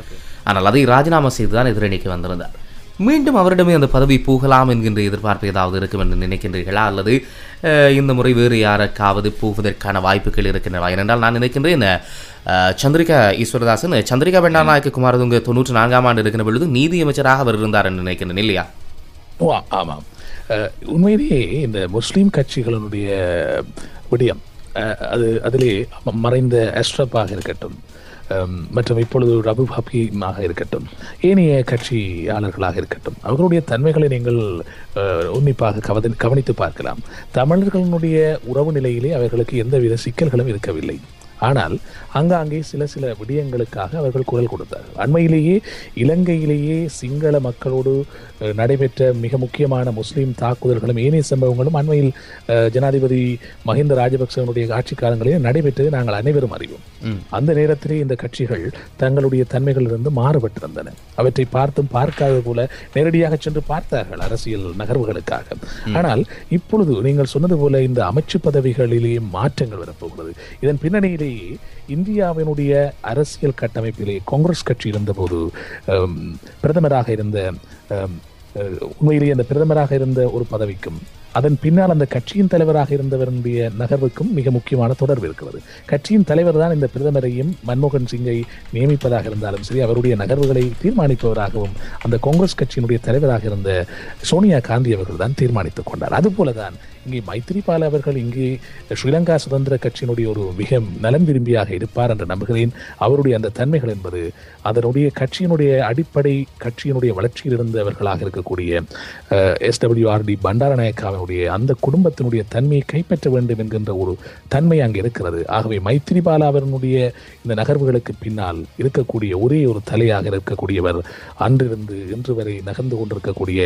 ஆனால் அதை ராஜினாமா செய்துதான் எதிரணிக்கு வந்திருந்தார். மீண்டும் அவரிடமே அந்த பதவி போகலாம் என்கின்ற எதிர்பார்ப்பு ஏதாவது இருக்கும் என்று நினைக்கின்றீர்களா? அல்லது இந்த முறை வேறு யாருக்காவது போவதற்கான வாய்ப்புகள் இருக்கின்றன ஏனென்றால் நான் நினைக்கின்றேன் சந்திரிகா ஈஸ்வரதாசன் சந்திரிகா பெண்டாநாயக்க குமாரதுங்க தொண்ணூற்றி நான்காம் ஆண்டு இருக்கிற பொழுது நீதி அமைச்சராக அவர் இருந்தார் என்று நினைக்கின்றேன் இல்லையா? ஓ ஆமாம். உண்மையிலேயே இந்த முஸ்லீம் கட்சிகளினுடைய விடயம் அது அதிலே மறைந்த அஷ்ரப்பாக இருக்கட்டும் மற்றும் இப்பொழுது ரபு ஹபீமாக இருக்கட்டும் ஏனைய கட்சியாளர்களாக இருக்கட்டும் அவர்களுடைய தன்மைகளை நீங்கள் அஹ், உன்னிப்பாக கவதி கவனித்து பார்க்கலாம். தமிழர்களுடைய உறவு நிலையிலே அவர்களுக்கு எந்தவித சிக்கல்களும் இருக்கவில்லை. ஆனால் அங்காங்கே சில சில விடயங்களுக்காக அவர்கள் குரல் கொடுத்தார்கள். அண்மையிலேயே இலங்கையிலேயே சிங்கள மக்களோடு நடைபெற்ற மிக முக்கியமான முஸ்லீம் தாக்குதல்களும் ஏனைய சம்பவங்களும் அண்மையில் ஜனாதிபதி மஹிந்த ராஜபக்சவனுடைய ஆட்சி காலங்களிலே நடைபெற்றது நாங்கள் அனைவரும் அறிவோம். அந்த நேரத்திலே இந்த கட்சிகள் தங்களுடைய தன்மைகளிலிருந்து மாறுபட்டிருந்தன. அவற்றை பார்த்தும் பார்க்காத போல நேரடியாக சென்று பார்த்தார்கள் அரசியல் நகர்வுகளுக்காக. ஆனால் இப்பொழுது நீங்கள் சொன்னது போல இந்த அமைச்சு பதவிகளிலே மாற்றங்கள் வரப்போகிறது. இதன் பின்னணியிலேயே இந்தியாவினுடைய அரசியல் கட்டமைப்பிலே காங்கிரஸ் கட்சி இருந்தபோது பிரதமராக இருந்த உண்மையிலேயே அந்த பிரதமராக இருந்த ஒரு பதவிக்கும் அதன் பின்னால் அந்த கட்சியின் தலைவராக இருந்தவருடைய நகர்வுக்கும் மிக முக்கியமான தொடர்பு இருக்கிறது. கட்சியின் தலைவர் தான் இந்த பிரதமரையும் மன்மோகன் சிங்கை நியமிப்பதாக இருந்தாலும் சரி அவருடைய நகர்வுகளை தீர்மானிப்பவராகவும் அந்த காங்கிரஸ் கட்சியினுடைய தலைவராக இருந்த சோனியா காந்தி அவர்கள் தான் தீர்மானித்துக் கொண்டார். அதுபோலதான் இங்கே மைத்திரிபால அவர்கள் இங்கே ஸ்ரீலங்கா சுதந்திர கட்சியினுடைய ஒரு மிக நலம் விரும்பியாக இருப்பார் என்று நம்புகிறேன். அவருடைய அந்த தன்மைகள் என்பது அதனுடைய கட்சியினுடைய அடிப்படை கட்சியினுடைய வளர்ச்சியில் இருந்தவர்களாக இருக்கக்கூடிய எஸ்டபிள்யூஆர்டி பண்டாரநாயக்காவினுடைய அந்த குடும்பத்தினுடைய தன்மையை கைப்பற்ற வேண்டும் என்கின்ற ஒரு தன்மை அங்கே இருக்கிறது. ஆகவே மைத்திரிபால அவர்களுடைய இந்த நகர்வுகளுக்கு பின்னால் இருக்கக்கூடிய ஒரே ஒரு தலையாக இருக்கக்கூடியவர் அன்றிருந்து இன்று வரை நகர்ந்து கொண்டிருக்கக்கூடிய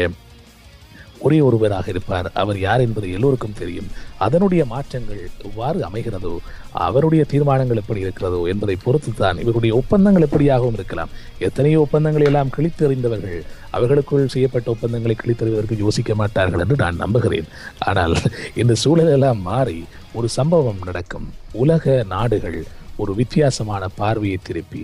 ஒரே ஒருவராக இருப்பார். அவர் யார் என்பது எல்லோருக்கும் தெரியும். அதனுடைய மாற்றங்கள் எவ்வாறு அமைகிறதோ அவருடைய தீர்மானங்கள் எப்படி இருக்கிறதோ என்பதை பொறுத்து தான் இவருடைய ஒப்பந்தங்கள் எப்படியாகவும் இருக்கலாம். எத்தனையோ ஒப்பந்தங்களை எல்லாம் கிழித்தெறிந்தவர்கள் அவர்களுக்குள் செய்யப்பட்ட ஒப்பந்தங்களை கிழித்தறிவதற்கு யோசிக்க மாட்டார்கள் என்று நான் நம்புகிறேன். ஆனால் இந்த சூழலெல்லாம் மாறி ஒரு சம்பவம் நடக்கும். உலக நாடுகள் ஒரு வித்தியாசமான பார்வையை திருப்பி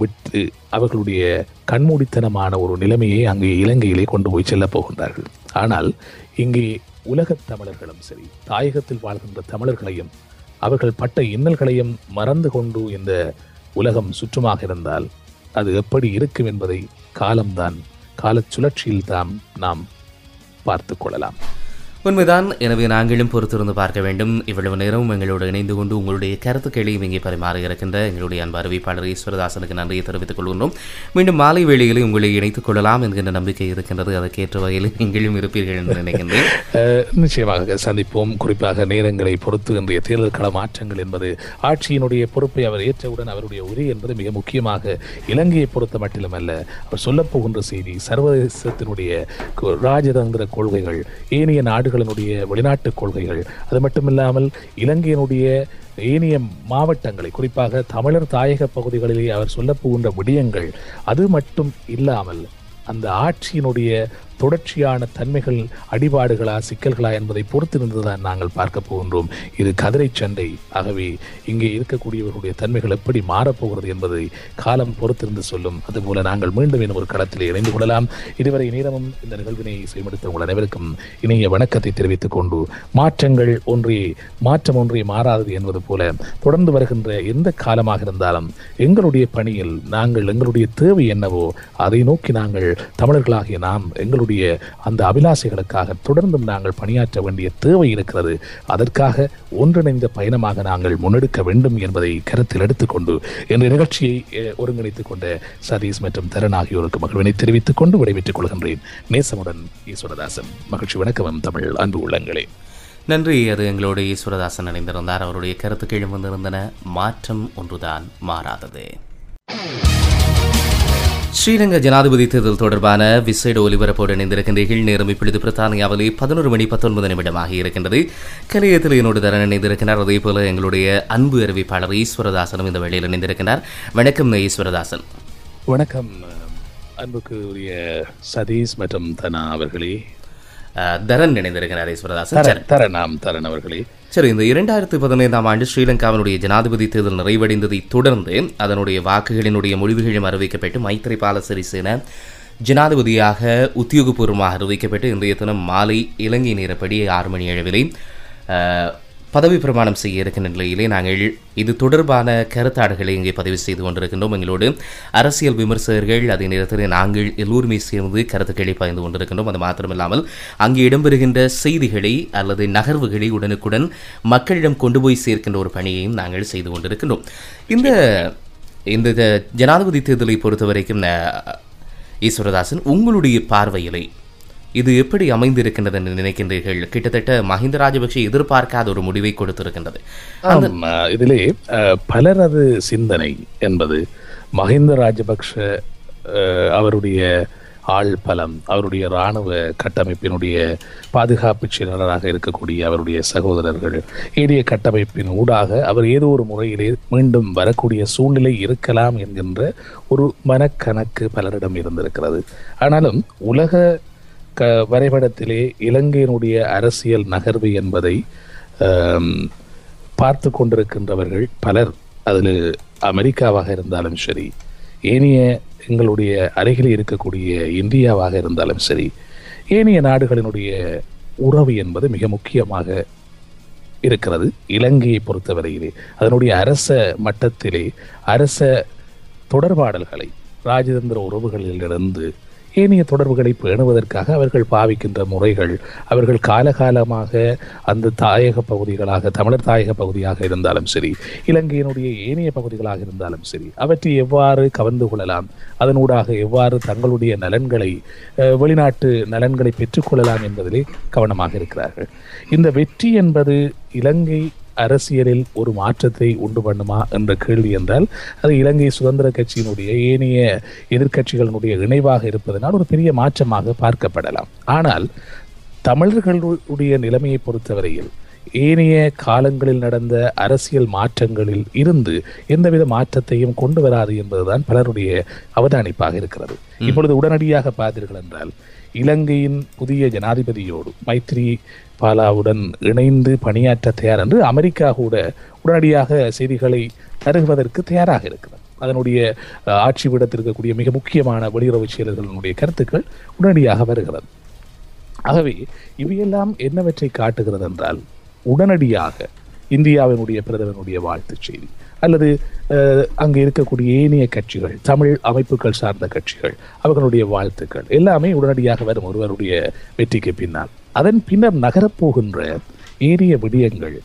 விட்டு அவர்களுடைய கண்மூடித்தனமான ஒரு நிலைமையை அங்கே இலங்கையிலே கொண்டு போய் செல்லப் போகின்றார்கள். ஆனால் இங்கே உலகத் தமிழர்களும் சரி தாயகத்தில் வாழ்கின்ற தமிழர்களையும் அவர்கள் பட்ட இன்னல்களையும் மறந்து கொண்டு இந்த உலகம் சுற்றுமாக இருந்தால் அது எப்படி இருக்கும் என்பதை காலம்தான் காலச் சுழற்சியில் தான் நாம் பார்த்து கொள்ளலாம். உண்மைதான். எனவே நாங்களும் பொறுத்திருந்து பார்க்க வேண்டும். இவ்வளவு நேரம் எங்களோடு இணைந்து கொண்டு உங்களுடைய கருத்துக்களையும் இங்கே பரிமாறி இருக்கின்ற எங்களுடைய அன்பு அறிவிப்பாளர் ஈஸ்வரதாசனுக்கு நன்றியை தெரிவித்துக் கொள்கின்றோம். மீண்டும் மாலை வேளையில் உங்களை இணைத்துக் கொள்ளலாம் என்கின்ற நம்பிக்கை இருக்கின்றது. அதற்கேற்ற வகையில் நீங்களும் இருப்பீர்கள் என்று நினைக்கின்றேன். நிச்சயமாக சந்திப்போம். குறிப்பாக நேரங்களை பொறுத்து இன்றைய தேர்தல் கள மாற்றங்கள் என்பது ஆட்சியினுடைய பொறுப்பை அவர் ஏற்றவுடன் அவருடைய உரை என்பது மிக முக்கியமாக இலங்கையை பொறுத்த மட்டிலுமல்ல. அவர் சொல்லப்போகின்ற செய்தி சர்வதேசத்தினுடைய ராஜதந்திர கொள்கைகள் ஏனைய நாடு நாடுகளினுடைய வெளிநாட்டு கொள்கைகள். அது மட்டுமில்லாமல் இலங்கையினுடைய ஏனைய மாவட்டங்களை குறிப்பாக தமிழர் தாயக பகுதிகளிலே அவர் சொல்ல போகின்ற விடயங்கள் அது மட்டும் இல்லாமல் அந்த ஆட்சியினுடைய தொடர்ச்சியான தன்மைகள் அடிபாடுகளா சிக்கல்களா என்பதை பொறுத்திருந்துதான் நாங்கள் பார்க்க போகின்றோம். இது கதிரை சண்டை. ஆகவே இங்கே இருக்கக்கூடியவர்களுடைய தன்மைகள் எப்படி மாறப்போகிறது என்பதை காலம் பொறுத்திருந்து சொல்லும். அதுபோல நாங்கள் மீண்டும் இன்னும் ஒரு களத்தில் இணைந்து கொள்ளலாம். இதுவரை நேரமும் இந்த நிகழ்வினை செய்மெடுத்த உங்கள் அனைவருக்கும் இணைய வணக்கத்தை தெரிவித்துக் கொண்டு மாற்றங்கள் ஒன்றே மாற்றம் ஒன்றே மாறாதது என்பது போல தொடர்ந்து வருகின்ற எந்த காலமாக இருந்தாலும் எங்களுடைய பணியில் நாங்கள் எங்களுடைய தேவை என்னவோ அதை நோக்கி நாங்கள் தமிழர்களாகிய நாம் எங்களுடைய அந்த அபிலாசைகளுக்காக தொடர்ந்தும் நாங்கள் பணியாற்ற வேண்டிய தேவை இருக்கிறது. அதற்காக ஒன்றிணைந்த பயணமாக நாங்கள் முன்னெடுக்க வேண்டும் என்பதை கருத்தில் எடுத்துக்கொண்டு என்ற நிகழ்ச்சியை ஒருங்கிணைத்துக் கொண்ட சதீஷ் மற்றும் தரன் ஆகியோருக்கு மகிழ்வினை தெரிவித்துக் கொண்டு விடைபெற்றுக் கொள்கின்றேன். நேசமுடன் ஈஸ்வரதாசன். மகிழ்ச்சி வணக்கம் தமிழ் அன்பு உள்ளங்களே. நன்றி. அது எங்களோடு ஈஸ்வரதாசன் இணைந்திருந்தார். அவருடைய கருத்துக்களும் வந்திருந்தன. மாற்றம் ஒன்றுதான் மாறாதது. ஸ்ரீலங்கா ஜனாதிபதி தேர்தல் தொடர்பான விசேட ஒலிபரப்போடு இணைந்திருக்கின்றீர்கள் நேரம் இப்பொழுது பிரித்தானியாவிலே பதினோரு மணி பத்தொன்பது நிமிடமாக இருக்கின்றது. கலையத்தில் என்னோடு தரன் இணைந்திருக்கிறார். அதே போல எங்களுடைய அன்பு அறிவிப்பாளர் ஈஸ்வரதாசனும் இந்த வேளையில் இணைந்திருக்கிறார். வணக்கம் ஈஸ்வரதாசன். வணக்கம். அன்புக்கு உரிய சதீஷ் மற்றும் தனா அவர்களே தரன் இணைந்திருக்கிறார் ஈஸ்வரதாசன் தரணாம் தரன் அவர்களே. சரி இந்த இரண்டாயிரத்து பதினைந்தாம் ஆண்டு ஸ்ரீலங்காவினுடைய ஜனாதிபதி தேர்தல் நிறைவடைந்ததை தொடர்ந்து அதனுடைய வாக்குகளினுடைய முடிவுகளும் அறிவிக்கப்பட்டு மைத்ரிபால சிறிசேன ஜனாதிபதியாக உத்தியோகபூர்வமாக அறிவிக்கப்பட்டு இன்றைய தினம் மாலை இலங்கை நேரப்படி ஆறு மணி அளவிலே பதவி பிரமாணம் செய்ய இருக்கின்ற நிலையிலே நாங்கள் இது தொடர்பான கருத்தாடுகளை இங்கே பதிவு செய்து கொண்டிருக்கின்றோம். எங்களோடு அரசியல் விமர்சகர்கள் அதே நேரத்தில் நாங்கள் எல்லோருமே சேர்ந்து கருத்துக்களை பகிர்ந்து கொண்டிருக்கின்றோம். அது மாத்திரமில்லாமல் அங்கே இடம்பெறுகின்ற செய்திகளை அல்லது நகர்வுகளை உடனுக்குடன் மக்களிடம் கொண்டு போய் சேர்க்கின்ற ஒரு பணியையும் நாங்கள் செய்து கொண்டிருக்கின்றோம். இந்த இந்த ஜனாதிபதி தேர்தலை பொறுத்த வரைக்கும் ஈஸ்வரதாசன் உங்களுடைய பார்வையிலே இது எப்படி அமைந்திருக்கின்றது என்று நினைக்கின்றீர்கள்? கிட்டத்தட்ட மஹிந்த ராஜபக்ஷ எதிர்பார்க்காத ஒரு முடிவை கொடுத்திருக்கின்றது. இதிலே அஹ், பலரது சிந்தனை என்பது மஹிந்த ராஜபக்ஷ அஹ், அவருடைய ஆள் பலம் அவருடைய இராணுவ கட்டமைப்பினுடைய பாதுகாப்பு செயலாளராக இருக்கக்கூடிய அவருடைய சகோதரர்கள் ஏரிய கட்டமைப்பின் ஊடாக அவர் ஏதோ ஒரு முறையிலே மீண்டும் வரக்கூடிய சூழ்நிலை இருக்கலாம் என்கின்ற ஒரு மனக்கணக்கு பலரிடம் இருந்திருக்கிறது. ஆனாலும் உலக க வரைபடத்திலே இலங்கையினுடைய அரசியல் நகர்வு என்பதை பார்த்து கொண்டிருக்கின்றவர்கள் பலர். அதில் அமெரிக்காவாக இருந்தாலும் சரி ஏனைய எங்களுடைய அருகில் இருக்கக்கூடிய இந்தியாவாக இருந்தாலும் சரி ஏனைய நாடுகளினுடைய உறவு என்பது மிக முக்கியமாக இருக்கிறது இலங்கையை பொறுத்தவரையிலே. அதனுடைய அரச மட்டத்திலே அரச தொடர்பாடல்களை ராஜதந்திர உறவுகளிலிருந்து ஏனைய தொடர்புகளை பேணுவதற்காக அவர்கள் பாவிக்கின்ற முறைகள் அவர்கள் காலகாலமாக அந்த தாயக பகுதிகளாக தமிழர் தாயக பகுதியாக இருந்தாலும் சரி இலங்கையினுடைய ஏனைய பகுதிகளாக இருந்தாலும் சரி அவற்றை எவ்வாறு கவர்ந்து கொள்ளலாம் அதனூடாக எவ்வாறு தங்களுடைய நலன்களை வெளிநாட்டு நலன்களை பெற்றுக்கொள்ளலாம் என்பதிலே கவனமாக இருக்கிறார்கள். இந்த வெற்றி என்பது இலங்கை அரசியலில் ஒரு மாற்றத்தை உண்டு பண்ணுமா என்ற கேள்வி என்றால் அது இலங்கை சுதந்திர கட்சியினுடைய ஏனைய எதிர்க்கட்சிகளினுடைய இணைவாக இருப்பதனால் ஒரு பெரிய மாற்றமாக பார்க்கப்படலாம். ஆனால் தமிழர்களுடைய நிலைமையை பொறுத்தவரையில் ஏனைய காலங்களில் நடந்த அரசியல் மாற்றங்களில் இருந்து எந்தவித மாற்றத்தையும் கொண்டு வராது என்பதுதான் பலருடைய அவதானிப்பாக இருக்கிறது. இப்பொழுது உடனடியாக பார்த்தீர்கள் என்றால் இலங்கையின் புதிய ஜனாதிபதியோடு மைத்ரி பாலாவுடன் இணைந்து பணியாற்ற தயார் என்று அமெரிக்கா கூட உடனடியாக செய்திகளை தருவதற்கு தயாராக இருக்கிறது. அதனுடைய ஆட்சி விடத்தில் இருக்கக்கூடிய மிக முக்கியமான வெளியுறவு செயலர்களுடைய கருத்துக்கள் உடனடியாக வருகிறது. ஆகவே இவையெல்லாம் என்னவற்றை காட்டுகிறது என்றால் உடனடியாக இந்தியாவினுடைய பிரதமருடைய வாழ்த்துச் செய்தி. அல்லது அங்கே அங்கு இருக்கக்கூடிய ஏனைய கட்சிகள் தமிழ் அமைப்புகள் சார்ந்த கட்சிகள் அவர்களுடைய வாழ்த்துக்கள் எல்லாமே உடனடியாக வரும் ஒருவருடைய வெற்றிக்கு பின்னால். அதன் பின்னர் நகரப்போகின்ற ஏறிய விடயங்கள்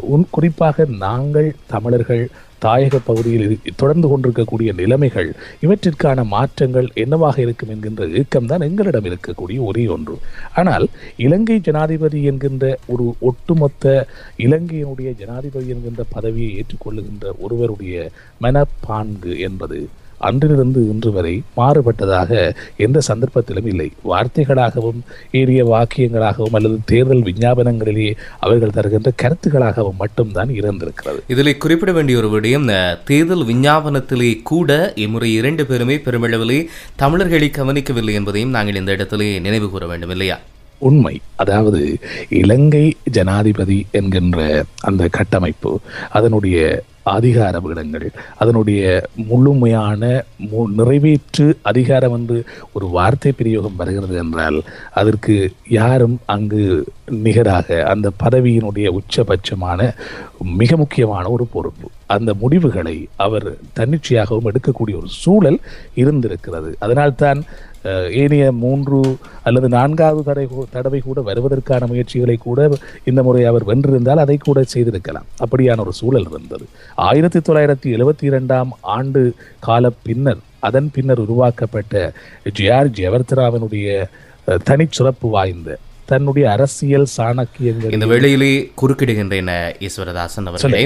உன் குறிப்பாக நாங்கள் தமிழர்கள் தாயக பகுதியில் தொடர்ந்து கொண்டிருக்கக்கூடிய நிலைமைகள் இவற்றிற்கான மாற்றங்கள் என்னவாக இருக்கும் என்கின்ற ஏக்கம்தான் எங்களிடம் இருக்கக்கூடிய ஒரே ஒன்று. ஆனால் இலங்கை ஜனாதிபதி என்கின்ற ஒரு ஒட்டுமொத்த இலங்கையினுடைய ஜனாதிபதி என்கின்ற பதவியை ஏற்றுக்கொள்ளுகின்ற ஒருவருடைய மனப்பான்கு என்பது அன்றிலிருந்து இன்று வரை மாறுபட்டதாக எந்த சந்தர்ப்பத்திலும் இல்லை. வார்த்தைகளாகவும் ஏறிய வாக்கியங்களாகவும் அல்லது தேர்தல் விஞ்ஞாபனங்களிலே அவர்கள் தருகின்ற கருத்துக்களாகவும் மட்டும்தான் இருந்திருக்கிறது. இதில் குறிப்பிட வேண்டிய ஒரு விடயம் தேர்தல் விஞ்ஞாபனத்திலே கூட இம்முறை இரண்டு பேருமே பெருமளவிலே தமிழர்களை கவனிக்கவில்லை என்பதையும் நாங்கள் இந்த இடத்திலே நினைவு கூற வேண்டும் இல்லையா உண்மை. அதாவது இலங்கை ஜனாதிபதி என்கின்ற அந்த கட்டமைப்பு அதனுடைய அதிகார விடங்கள் அதனுடைய முழுமையான மு- நிறைவேற்று அதிகாரம் என்று ஒரு வார்த்தை பிரயோகம் வருகிறது என்றால் அதற்கு யாரும் அங்கு நிகராக அந்த பதவியினுடைய உச்சபட்சமான மிக முக்கியமான ஒரு பொறுப்பு. அந்த முடிவுகளை அவர் தன்னிச்சையாகவும் எடுக்கக்கூடிய ஒரு சூழல் இருந்திருக்கிறது. அதனால்தான் ஏனைய மூன்று அல்லது நான்காவது தடை தடவை கூட வருவதற்கான முயற்சிகளை கூட இந்த முறை அவர் வென்றிருந்தால் அதை கூட செய்திருக்கலாம். அப்படியான ஒரு சூழல் இருந்தது. ஆயிரத்தி தொள்ளாயிரத்தி எழுபத்தி இரண்டாம் ஆண்டு கால பின்னர் அதன் பின்னர் உருவாக்கப்பட்ட ஜிஆர் ஜெயவர்த்தனாவினுடைய அஹ், தனிச்சிறப்பு வாய்ந்த தன்னுடைய அரசியல் சாணக்கியங்கள் இந்த வேளையிலே குறுக்கிடுகின்றேன் ஈஸ்வரதாசன் அவர்களே.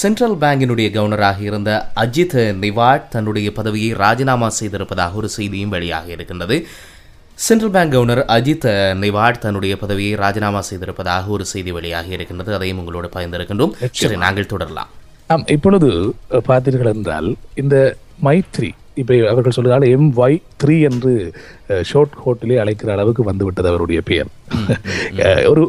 சென்ட்ரல் பேங்கினுடைய கவர்னராக இருந்த அஜித் நிவாட் தன்னுடைய பதவியை ராஜினாமா செய்திருப்பதாக ஒரு செய்தியும் வெளியாக இருக்கின்றது. Central bank governor Ajith Nivard தன்னுடைய பதவியை ராஜினாமா செய்திருப்பதாக ஒரு செய்தி வெளியாக இருக்கின்றது. அதையும் உங்களோடு பகிர்ந்திருக்கின்றோம். சரி நாங்கள் தொடரலாம். ஆம் இப்பொழுது பார்த்தீர்கள் என்றால் இந்த மைத்ரி இப்ப அவர்கள் சொல்கிறார்கள் எம் ஒய் த்ரீ என்று ஷார்ட் கோட்டிலே அழைக்கிற அளவுக்கு வந்துவிட்டது அவருடைய பெயர். ஒரு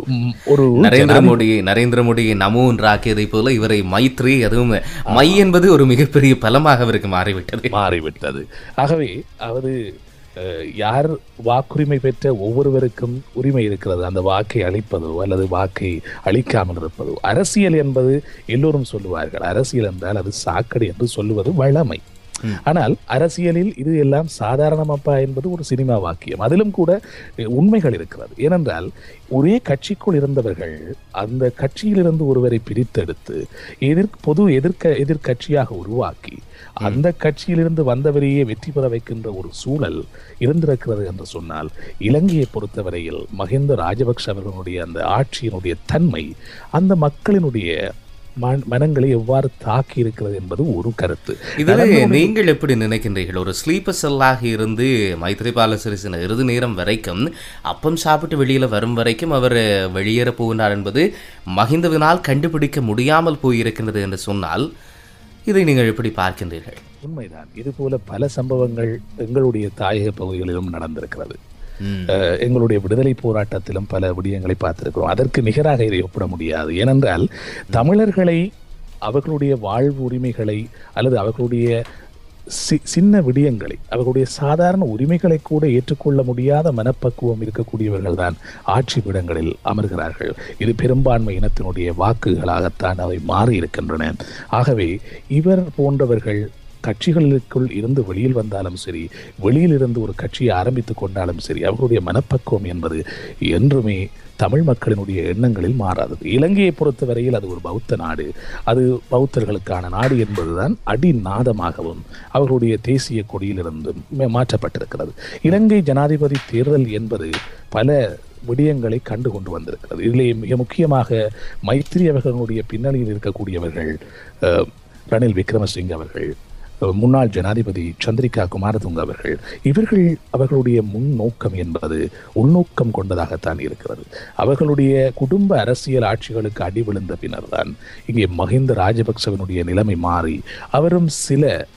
ஒரு நரேந்திர மோடி நரேந்திர மோடியை நமோ என்று ஆக்கியதை போல இவரை மைத்ரி அதுவும் மை என்பது ஒரு மிகப்பெரிய பலமாக அவருக்கு மாறிவிட்டது. மாறிவிட்டது. ஆகவே அவர் யார் வாக்குரிமை பெற்ற ஒவ்வொருவருக்கும் உரிமை இருக்கிறது? அந்த வாக்கை அளிப்பதோ அல்லது வாக்கை அளிக்காமல் இருப்பதோ? அரசியல் என்பது எல்லோரும் சொல்லுவார்கள். அரசியல் என்றால் அது சாக்கடை என்று சொல்லுவது வழமை. ஆனால் அரசியலில் இது எல்லாம் சாதாரணமாப்பா என்பது ஒரு சினிமா வாக்கியம். அதிலும் கூட உண்மைகள் இருக்கிறது. ஏனென்றால் ஒரே கட்சிக்குள் இருந்தவர்கள் அந்த கட்சியிலிருந்து ஒருவரை பிரித்தெடுத்து எதிர் பொது எதிர்க்க எதிர்க்கட்சியாக உருவாக்கி அந்த கட்சியிலிருந்து வந்தவரையே வெற்றி பெற வைக்கின்ற ஒரு சூழல் இருந்திருக்கிறது என்று சொன்னால் இலங்கையை பொறுத்தவரையில் மஹிந்த ராஜபக்ஷ அவர்களுடைய அந்த ஆட்சியினுடைய தன்மை அந்த மக்களினுடைய மனங்களை எவ்வாறு தாக்கி இருக்கிறது என்பது ஒரு கருத்து. இதுல நீங்கள் எப்படி நினைக்கின்றீர்கள்? ஒரு ஸ்லீப்பர் செல்லாக இருந்து மைத்ரிபால சிறிசேன இறுதி நேரம் வரைக்கும் அப்பம் சாப்பிட்டு வெளியில வரும் வரைக்கும் அவர் வெளியேற போகின்றார் என்பது மகிந்தவினால் கண்டுபிடிக்க முடியாமல் போயிருக்கின்றது என்று சொன்னால் இதை நீங்கள் எப்படி பார்க்கின்றீர்கள்? உண்மைதான். இது போல சம்பவங்கள் எங்களுடைய தாயக பகுதிகளிலும் நடந்திருக்கிறது. எங்களுடைய விடுதலை போராட்டத்திலும் பல விடயங்களை பார்த்திருக்கிறோம். அதற்கு நிகராக இதை ஒப்பிட முடியாது ஏனென்றால் தமிழர்களை அவர்களுடைய வாழ்வு உரிமைகளை அல்லது அவர்களுடைய சி- சின்ன விடயங்களை அவர்களுடைய சாதாரண உரிமைகளை கூட ஏற்றுக்கொள்ள முடியாத மனப்பக்குவம் இருக்கக்கூடியவர்கள் தான் ஆட்சி பீடங்களில் அமர்கிறார்கள். இது பெரும்பான்மை இனத்தினுடைய வாக்குகளாகத்தான் அவை மாறி இருக்கின்றன ஆகவே இவர் போன்றவர்கள் கட்சிகளுக்குள் இருந்து வெளியில் வந்தாலும் சரி வெளியில் இருந்து ஒரு கட்சியை ஆரம்பித்துக் கொண்டாலும் சரி அவர்களுடைய மனப்பக்குவம் என்பது என்றுமே தமிழ் மக்களினுடைய எண்ணங்களில் மாறாதது இலங்கையை பொறுத்தவரையில் அது ஒரு பௌத்த நாடு. அது பௌத்தர்களுக்கான நாடு என்பதுதான் அடிநாதமாகவும் அவர்களுடைய தேசிய கொடியிலிருந்தும் மாற்றப்பட்டிருக்கிறது. இலங்கை ஜனாதிபதி தேர்தல் என்பது பல விடயங்களை கண்டு கொண்டு வந்திருக்கிறது. இதிலே மிக முக்கியமாக மைத்ரி அவர்களுடைய பின்னணியில் இருக்கக்கூடியவர்கள் ரணில் விக்ரமசிங்க அவர்கள் முன்னாள் ஜனாதிபதி சந்திரிகா குமாரதுங்க அவர்கள் இவர்கள் அவர்களுடைய முன்னோக்கம் என்பது உள்நோக்கம் கொண்டதாகத்தான் இருக்கிறது. அவர்களுடைய குடும்ப அரசியல் ஆட்சிகளுக்கு அடி விழுந்த பின்னர்தான் இங்கே மஹிந்த ராஜபக்சவனுடைய நிலைமை மாறி அவரும் சில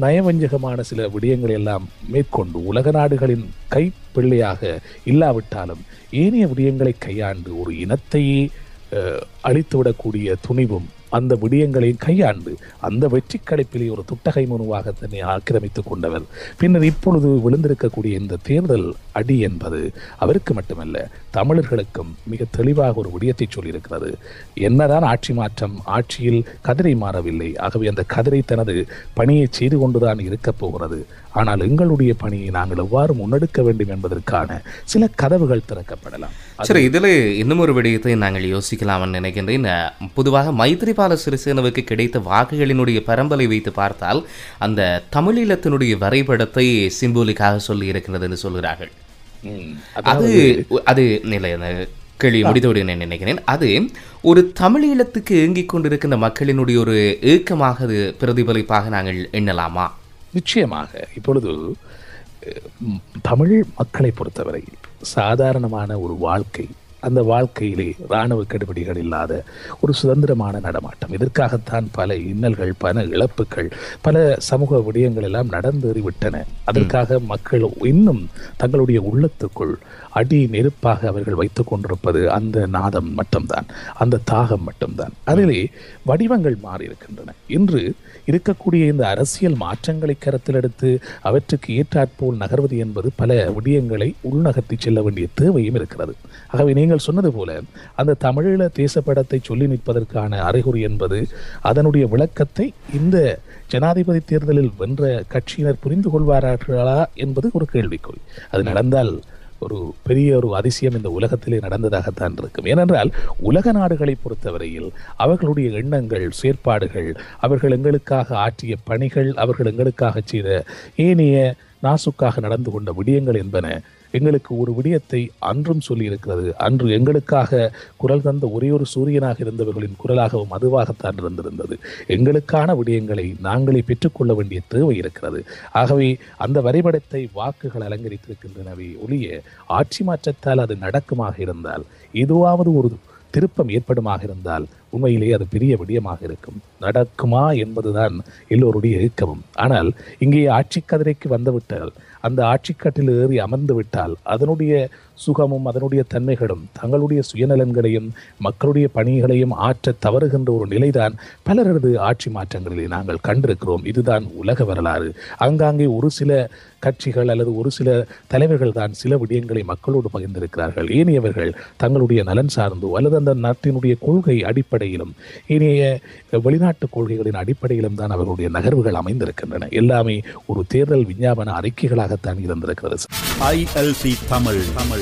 நயவஞ்சகமான சில விடயங்களை எல்லாம் மேற்கொண்டு உலக நாடுகளின் கைப்பிள்ளையாக இல்லாவிட்டாலும் ஏனைய விடயங்களை கையாண்டு ஒரு இனத்தையே அழித்துவிடக்கூடிய துணிவும் அந்த விடயங்களையும் கையாண்டு அந்த வெற்றி கடைப்பிலே ஒரு துட்டகை மனுவாக தன்னை ஆக்கிரமித்துக் கொண்டவர் பின்னர் இப்பொழுது விழுந்திருக்கக்கூடிய இந்த தேர்தல் அடி என்பது அவருக்கு மட்டுமல்ல தமிழர்களுக்கும் மிக தெளிவாக ஒரு விடயத்தை சொல்லியிருக்கிறது. என்னதான் ஆட்சி மாற்றம் ஆட்சியில் கதிரை மாறவில்லை ஆகவே அந்த கதிரை தனது பணியை செய்து கொண்டுதான் இருக்கப் போகிறது. ஆனால் எங்களுடைய பணியை நாங்கள் எவ்வாறு முன்னெடுக்க வேண்டும் என்பதற்கான சில கதவுகள் திறக்கப்படலாம். சரி இதுல இன்னும் ஒரு விடயத்தை நாங்கள் யோசிக்கலாம்னு நினைக்கின்றேன். பொதுவாக மைத்ரிபால சிறிசேனவுக்கு கிடைத்த வாக்குகளினுடைய பரம்பலை வைத்து பார்த்தால் அந்த தமிழீழத்தினுடைய வரைபடத்தை சிம்போலிக்காக சொல்லி இருக்கிறது என்று சொல்கிறார்கள். அது அது நிலை கேள்வி முடித்தோடு நான் நினைக்கிறேன். அது ஒரு தமிழீழத்துக்கு ஏங்கிக் கொண்டிருக்கின்ற மக்களினுடைய ஒரு ஏக்கமாக அது பிரதிபலிப்பாக நாங்கள் எண்ணலாமா? நிச்சயமாக இப்பொழுது தமிழ் மக்களை பொறுத்தவரை சாதாரணமான ஒரு வாழ்க்கை அந்த வாழ்க்கையிலே இராணுவ கெடுபிடிகள் இல்லாத ஒரு சுதந்திரமான நடமாட்டம். இதற்காகத்தான் பல இன்னல்கள் பல இழப்புகள் பல சமூக விடயங்கள் எல்லாம் நடந்தேறிவிட்டன. அதற்காக மக்கள் இன்னும் தங்களுடைய உள்ளத்துக்குள் அடி நெருப்பாக அவர்கள் வைத்துக் கொண்டிருப்பது அந்த நாதம் மட்டும்தான் அந்த தாகம் மட்டும்தான். அதிலே வடிவங்கள் மாறி இருக்கின்றன இன்று இருக்கக்கூடிய இந்த அரசியல் மாற்றங்களை கருத்தில் எடுத்து அவற்றுக்கு ஏற்றாற்போல் நகர்வது என்பது பல விடயங்களை உள்நகர்த்தி செல்ல வேண்டிய தேவையும் இருக்கிறது. ஆகவே நீங்கள் நீங்கள் சொன்னது போல அந்த தமிழீழ தேசப்படத்தை சொல்லி நிற்பதற்கான அறிகுறி என்பது அதனுடைய விளக்கத்தை இந்த ஜனாதிபதி தேர்தலில் வென்ற கட்சியினர் புரிந்து கொள்வார்களா என்பது ஒரு கேள்விக்குறி. அது நடந்தால் ஒரு பெரிய ஒரு அதிசயம் இந்த உலகத்திலே நடந்ததாகத்தான் இருக்கும். ஏனென்றால் உலக நாடுகளை பொறுத்தவரையில் அவர்களுடைய எண்ணங்கள் செயற்பாடுகள் அவர்கள் எங்களுக்காக ஆற்றிய பணிகள் அவர்கள் எங்களுக்காக செய்த ஏனைய நாசுக்காக நடந்து கொண்ட விடயங்கள் என்பன எங்களுக்கு ஒரு விடயத்தை அன்றும் சொல்லியிருக்கிறது. அன்று எங்களுக்காக குரல் தந்த ஒரே ஒரு சூரியனாக இருந்தவர்களின் குரலாகவும் அதுவாகத்தான் இருந்திருந்தது. எங்களுக்கான விடயங்களை நாங்களே பெற்றுக்கொள்ள வேண்டிய தேவை இருக்கிறது. ஆகவே அந்த வரைபடத்தை வாக்குகள் அலங்கரித்திருக்கின்றனவே ஒளிய ஆட்சி மாற்றத்தால் அது நடக்குமாக இருந்தால் எதுவாவது ஒரு திருப்பம் ஏற்படுமாக இருந்தால் உண்மையிலேயே அது பெரிய விடயமாக இருக்கும். நடக்குமா என்பதுதான் எல்லோருடைய ஏக்கமும். ஆனால் இங்கே ஆட்சி கதிரைக்கு வந்துவிட்டால் அந்த ஆட்சிக்கட்டில் ஏறி அமர்ந்து விட்டால் அதனுடைய சுகமும் அதனுடைய தன்மைகளும் தங்களுடைய சுயநலன்களையும் மக்களுடைய பணிகளையும் ஆற்ற தவறுகின்ற ஒரு நிலைதான் பலரது ஆட்சி மாற்றங்களிலே நாங்கள் கண்டிருக்கிறோம். இதுதான் உலக வரலாறு. ஆங்காங்கே ஒரு சில கட்சிகள் அல்லது ஒரு சில தலைவர்கள் தான் சில விடயங்களை மக்களோடு பகிர்ந்திருக்கிறார்கள். ஏனையவர்கள் தங்களுடைய நலன் சார்ந்தோ அல்லது அந்த நாட்டினுடைய கொள்கை அடிப்படையிலும் ஏனைய வெளிநாட்டு கொள்கைகளின் அடிப்படையிலும் தான் அவர்களுடைய நகர்வுகள் அமைந்திருக்கின்றன. எல்லாமே ஒரு தேர்தல் விஞ்ஞாபன அறிக்கைகளாகத்தான் இருந்திருக்கிறது. ஐஎல்சி தமிழ் தமிழ்.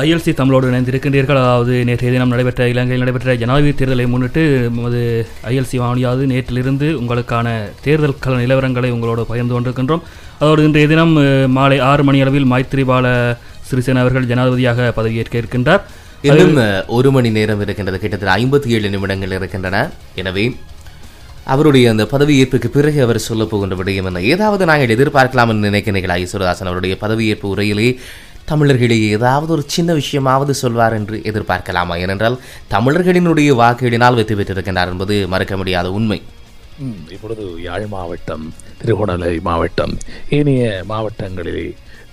ஐஎல்சி தமிழோடு இணைந்திருக்கின்றீர்கள். அதாவது நேற்றைய தினம் நடைபெற்ற இலங்கையில் நடைபெற்ற ஜனாதிபதி தேர்தலை முன்னிட்டு நமது ஐஎல்சி வானியாவது நேற்றிலிருந்து உங்களுக்கான தேர்தல் கல நிலவரங்களை உங்களோடு பகிர்ந்து கொண்டிருக்கின்றோம். அதோடு இன்றைய தினம் மாலை ஆறு மணி அளவில் மைத்ரிபால சிறிசேன அவர்கள் ஜனாதிபதியாக பதவியேற்க இருக்கின்றார். இன்னும் ஒரு மணி நேரம் இருக்கின்றது. கிட்டத்தட்ட ஐம்பத்தி ஏழு நிமிடங்கள் இருக்கின்றன. எனவே அவருடைய அந்த பதவியேற்புக்கு பிறகு அவர் சொல்ல போகின்ற விடயம் என்ன? ஏதாவது நாங்கள் எதிர்பார்க்கலாம் என்று நினைக்கிறீர்களா? ஈஸ்வரதாசன் அவருடைய பதவியேற்பு உரையிலே தமிழர்களிடையே ஏதாவது ஒரு சின்ன விஷயமாவது சொல்வார் என்று எதிர்பார்க்கலாமா? ஏனென்றால் தமிழர்களினுடைய வாக்குகளினால் வெற்றி பெற்றிருக்கின்றார் என்பது மறக்க முடியாத உண்மை. இப்பொழுது யாழ் மாவட்டம் திருகோணமலை மாவட்டம் ஏனைய மாவட்டங்களிலே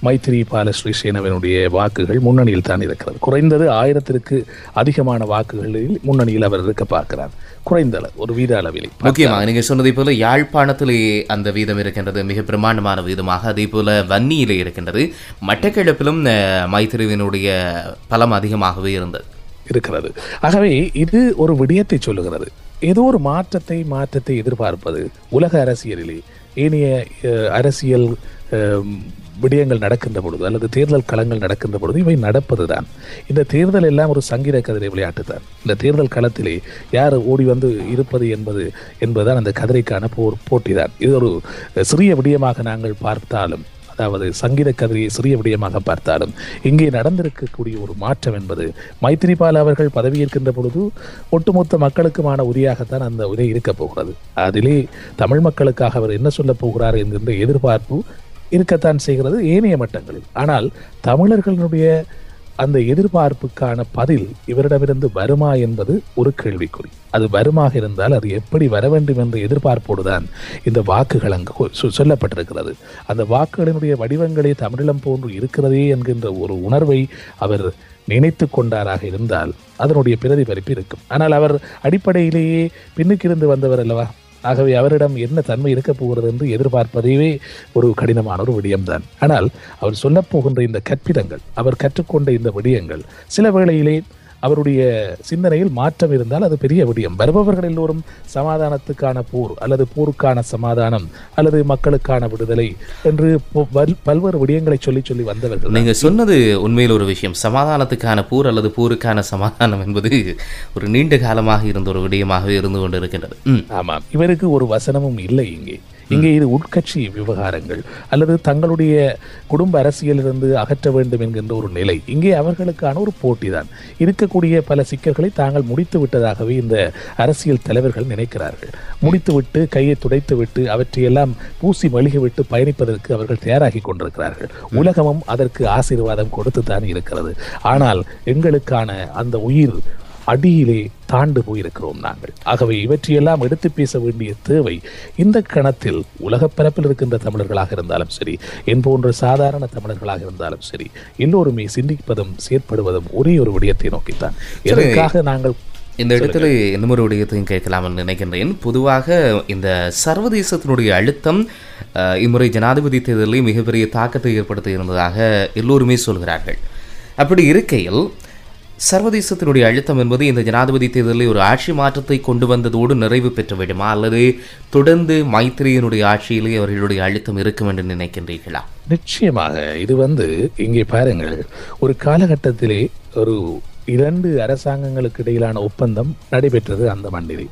மைத்திரி பால ஸ்ரீசேனவனுடைய வாக்குகள் முன்னணியில் தான் இருக்கிறது. குறைந்தது ஆயிரத்திற்கு அதிகமான வாக்குகளில் முன்னணியில் அவர் இருக்க பார்க்கிறார். குறைந்த அளவு, ஒரு வீத அளவிலே. முக்கியமாக நீங்க சொன்னதை போல யாழ்ப்பாணத்திலே அந்த வீதம் இருக்கின்றது மிக பிரமாண்டமான வீதமாக. அதே போல வன்னியிலே இருக்கின்றது. மட்டக்கிழப்பிலும் மைத்திரிவினுடைய பலம் அதிகமாகவே இருந்தது. இருக்கிறது. ஆகவே இது ஒரு விடயத்தை சொல்லுகிறது. ஏதோ ஒரு மாற்றத்தை மாற்றத்தை எதிர்பார்ப்பது உலக அரசியலிலே. ஏனைய அரசியல் விடயங்கள் நடக்கின்ற பொழுது அல்லது தேர்தல் களங்கள் நடக்கின்ற பொழுது இவை நடப்பதுதான். இந்த தேர்தல் எல்லாம் ஒரு சங்கீத கதிரை விளையாட்டு தான் இந்த தேர்தல் களத்திலே யார் ஓடி வந்து இருப்பது என்பது என்பதுதான் அந்த கதிரைக்கான போர் போட்டி தான் இது ஒரு சிறிய விடயமாக நாங்கள் பார்த்தாலும் அதாவது சங்கீத கதிரியை சிறிய விடயமாக பார்த்தாலும் இங்கே நடந்திருக்கக்கூடிய ஒரு மாற்றம் என்பது மைத்திரிபால் அவர்கள் பதவியேற்கின்ற பொழுது ஒட்டுமொத்த மக்களுக்குமான உரியாகத்தான் அந்த உரை இருக்கப் போகிறது. அதிலே தமிழ் மக்களுக்காக அவர் என்ன சொல்லப் போகிறார் என்கின்ற எதிர்பார்ப்பு இருக்கத்தான் செய்கிறது ஏனைய மட்டங்களில் ஆனால் தமிழர்களுடைய அந்த எதிர்பார்ப்புக்கான பதில் இவரிடமிருந்து வருமா என்பது ஒரு கேள்விக்குறி. அது வருமாக இருந்தால் அது எப்படி வர வேண்டும் என்ற எதிர்பார்ப்போடுதான் இந்த வாக்குகள் அங்கு கொ- சொ- சொல்லப்பட்டிருக்கிறது. அந்த வாக்குகளினுடைய வடிவங்களே தமிழம் போன்று இருக்கிறதே என்கின்ற ஒரு உணர்வை அவர் நினைத்து கொண்டாராக இருந்தால் அதனுடைய பிரதிபலிப்பு இருக்கும். ஆனால் அவர் அடிப்படையிலேயே பின்னுக்கிருந்து வந்தவர் அல்லவா? ஆகவே அவரிடம் என்ன தன்மை இருக்கப் போகிறது என்று எதிர்பார்ப்பதையே ஒரு கடினமான ஒரு விடயம்தான். ஆனால் அவர் சொல்லப்போகின்ற இந்த கற்பிதங்கள் அவர் கற்றுக்கொண்ட இந்த விடயங்கள் சில வேளையிலே அவருடைய சிந்தனையில் மாற்றம் இருந்தால் அது பெரிய விடயம். வருபவர்கள் எல்லோரும் சமாதானத்துக்கான போர் அல்லது போருக்கான சமாதானம் அல்லது மக்களுக்கான விடுதலை என்று பல்வேறு விடயங்களை சொல்லி சொல்லி வந்தவர்கள் நீங்க சொன்னது உண்மையில் ஒரு விஷயம். சமாதானத்துக்கான போர் அல்லது போருக்கான சமாதானம் என்பது ஒரு நீண்ட காலமாக இருந்த ஒரு விடயமாகவே இருந்து கொண்டு இருக்கின்றது ம். ஆமாம். இவருக்கு ஒரு வசனமும் இல்லை இங்கே. இங்கே இது உட்கட்சி விவகாரங்கள் அல்லது தங்களுடைய குடும்ப அரசியலிருந்து அகற்ற வேண்டும் என்கின்ற ஒரு நிலை. இங்கே அவர்களுக்கான ஒரு போட்டிதான். இருக்கக்கூடிய பல சிக்கல்களை தாங்கள் முடித்து விட்டதாகவே இந்த அரசியல் தலைவர்கள் நினைக்கிறார்கள். முடித்துவிட்டு கையை துடைத்துவிட்டு அவற்றையெல்லாம் பூசி மெழுகிவிட்டு பயணிப்பதற்கு அவர்கள் தயாராகி கொண்டிருக்கிறார்கள். உலகமும் அதற்கு ஆசீர்வாதம் கொடுத்து தான் இருக்கிறது. ஆனால் எங்களுக்கான அந்த உயிர் அடியிலே தாண்டு போயிருக்கிறோம் நாங்கள். ஆகவே இவற்றையெல்லாம் எடுத்து பேச வேண்டிய தேவை இந்த கணத்தில் உலகப் பரப்பில் இருக்கின்ற தமிழர்களாக இருந்தாலும் சரி என் போன்ற சாதாரண தமிழர்களாக இருந்தாலும் சரி எல்லோருமே சிந்திப்பதும் செயற்படுவதும் ஒரே ஒரு விடயத்தை நோக்கித்தான். எதற்காக நாங்கள் இந்த இடத்துல இன்னும் ஒரு விடயத்தையும் கேட்கலாம்னு நினைக்கின்றேன். பொதுவாக இந்த சர்வதேசத்தினுடைய அழுத்தம் இம்முறை ஜனாதிபதி தேர்தலில் மிகப்பெரிய தாக்கத்தை ஏற்படுத்தி இருந்ததாக எல்லோருமே சொல்கிறார்கள். அப்படி இருக்கையில் சர்வதேசத்தினுடைய அழுத்தம் என்பது இந்த ஜனாதிபதி தேர்தலில் ஒரு ஆட்சி மாற்றத்தை கொண்டு வந்ததோடு நிறைவு பெற்று விடுமா அல்லது தொடர்ந்து மைத்திரியினுடைய ஆட்சியிலே அவர்களுடைய அழுத்தம் இருக்கும் என்று நினைக்கின்றீர்களா? நிச்சயமாக. இது வந்து இங்கே பாருங்கள். ஒரு காலகட்டத்திலே ஒரு இரண்டு அரசாங்கங்களுக்கு இடையிலான ஒப்பந்தம் நடைபெற்றது அந்த மண்டிலே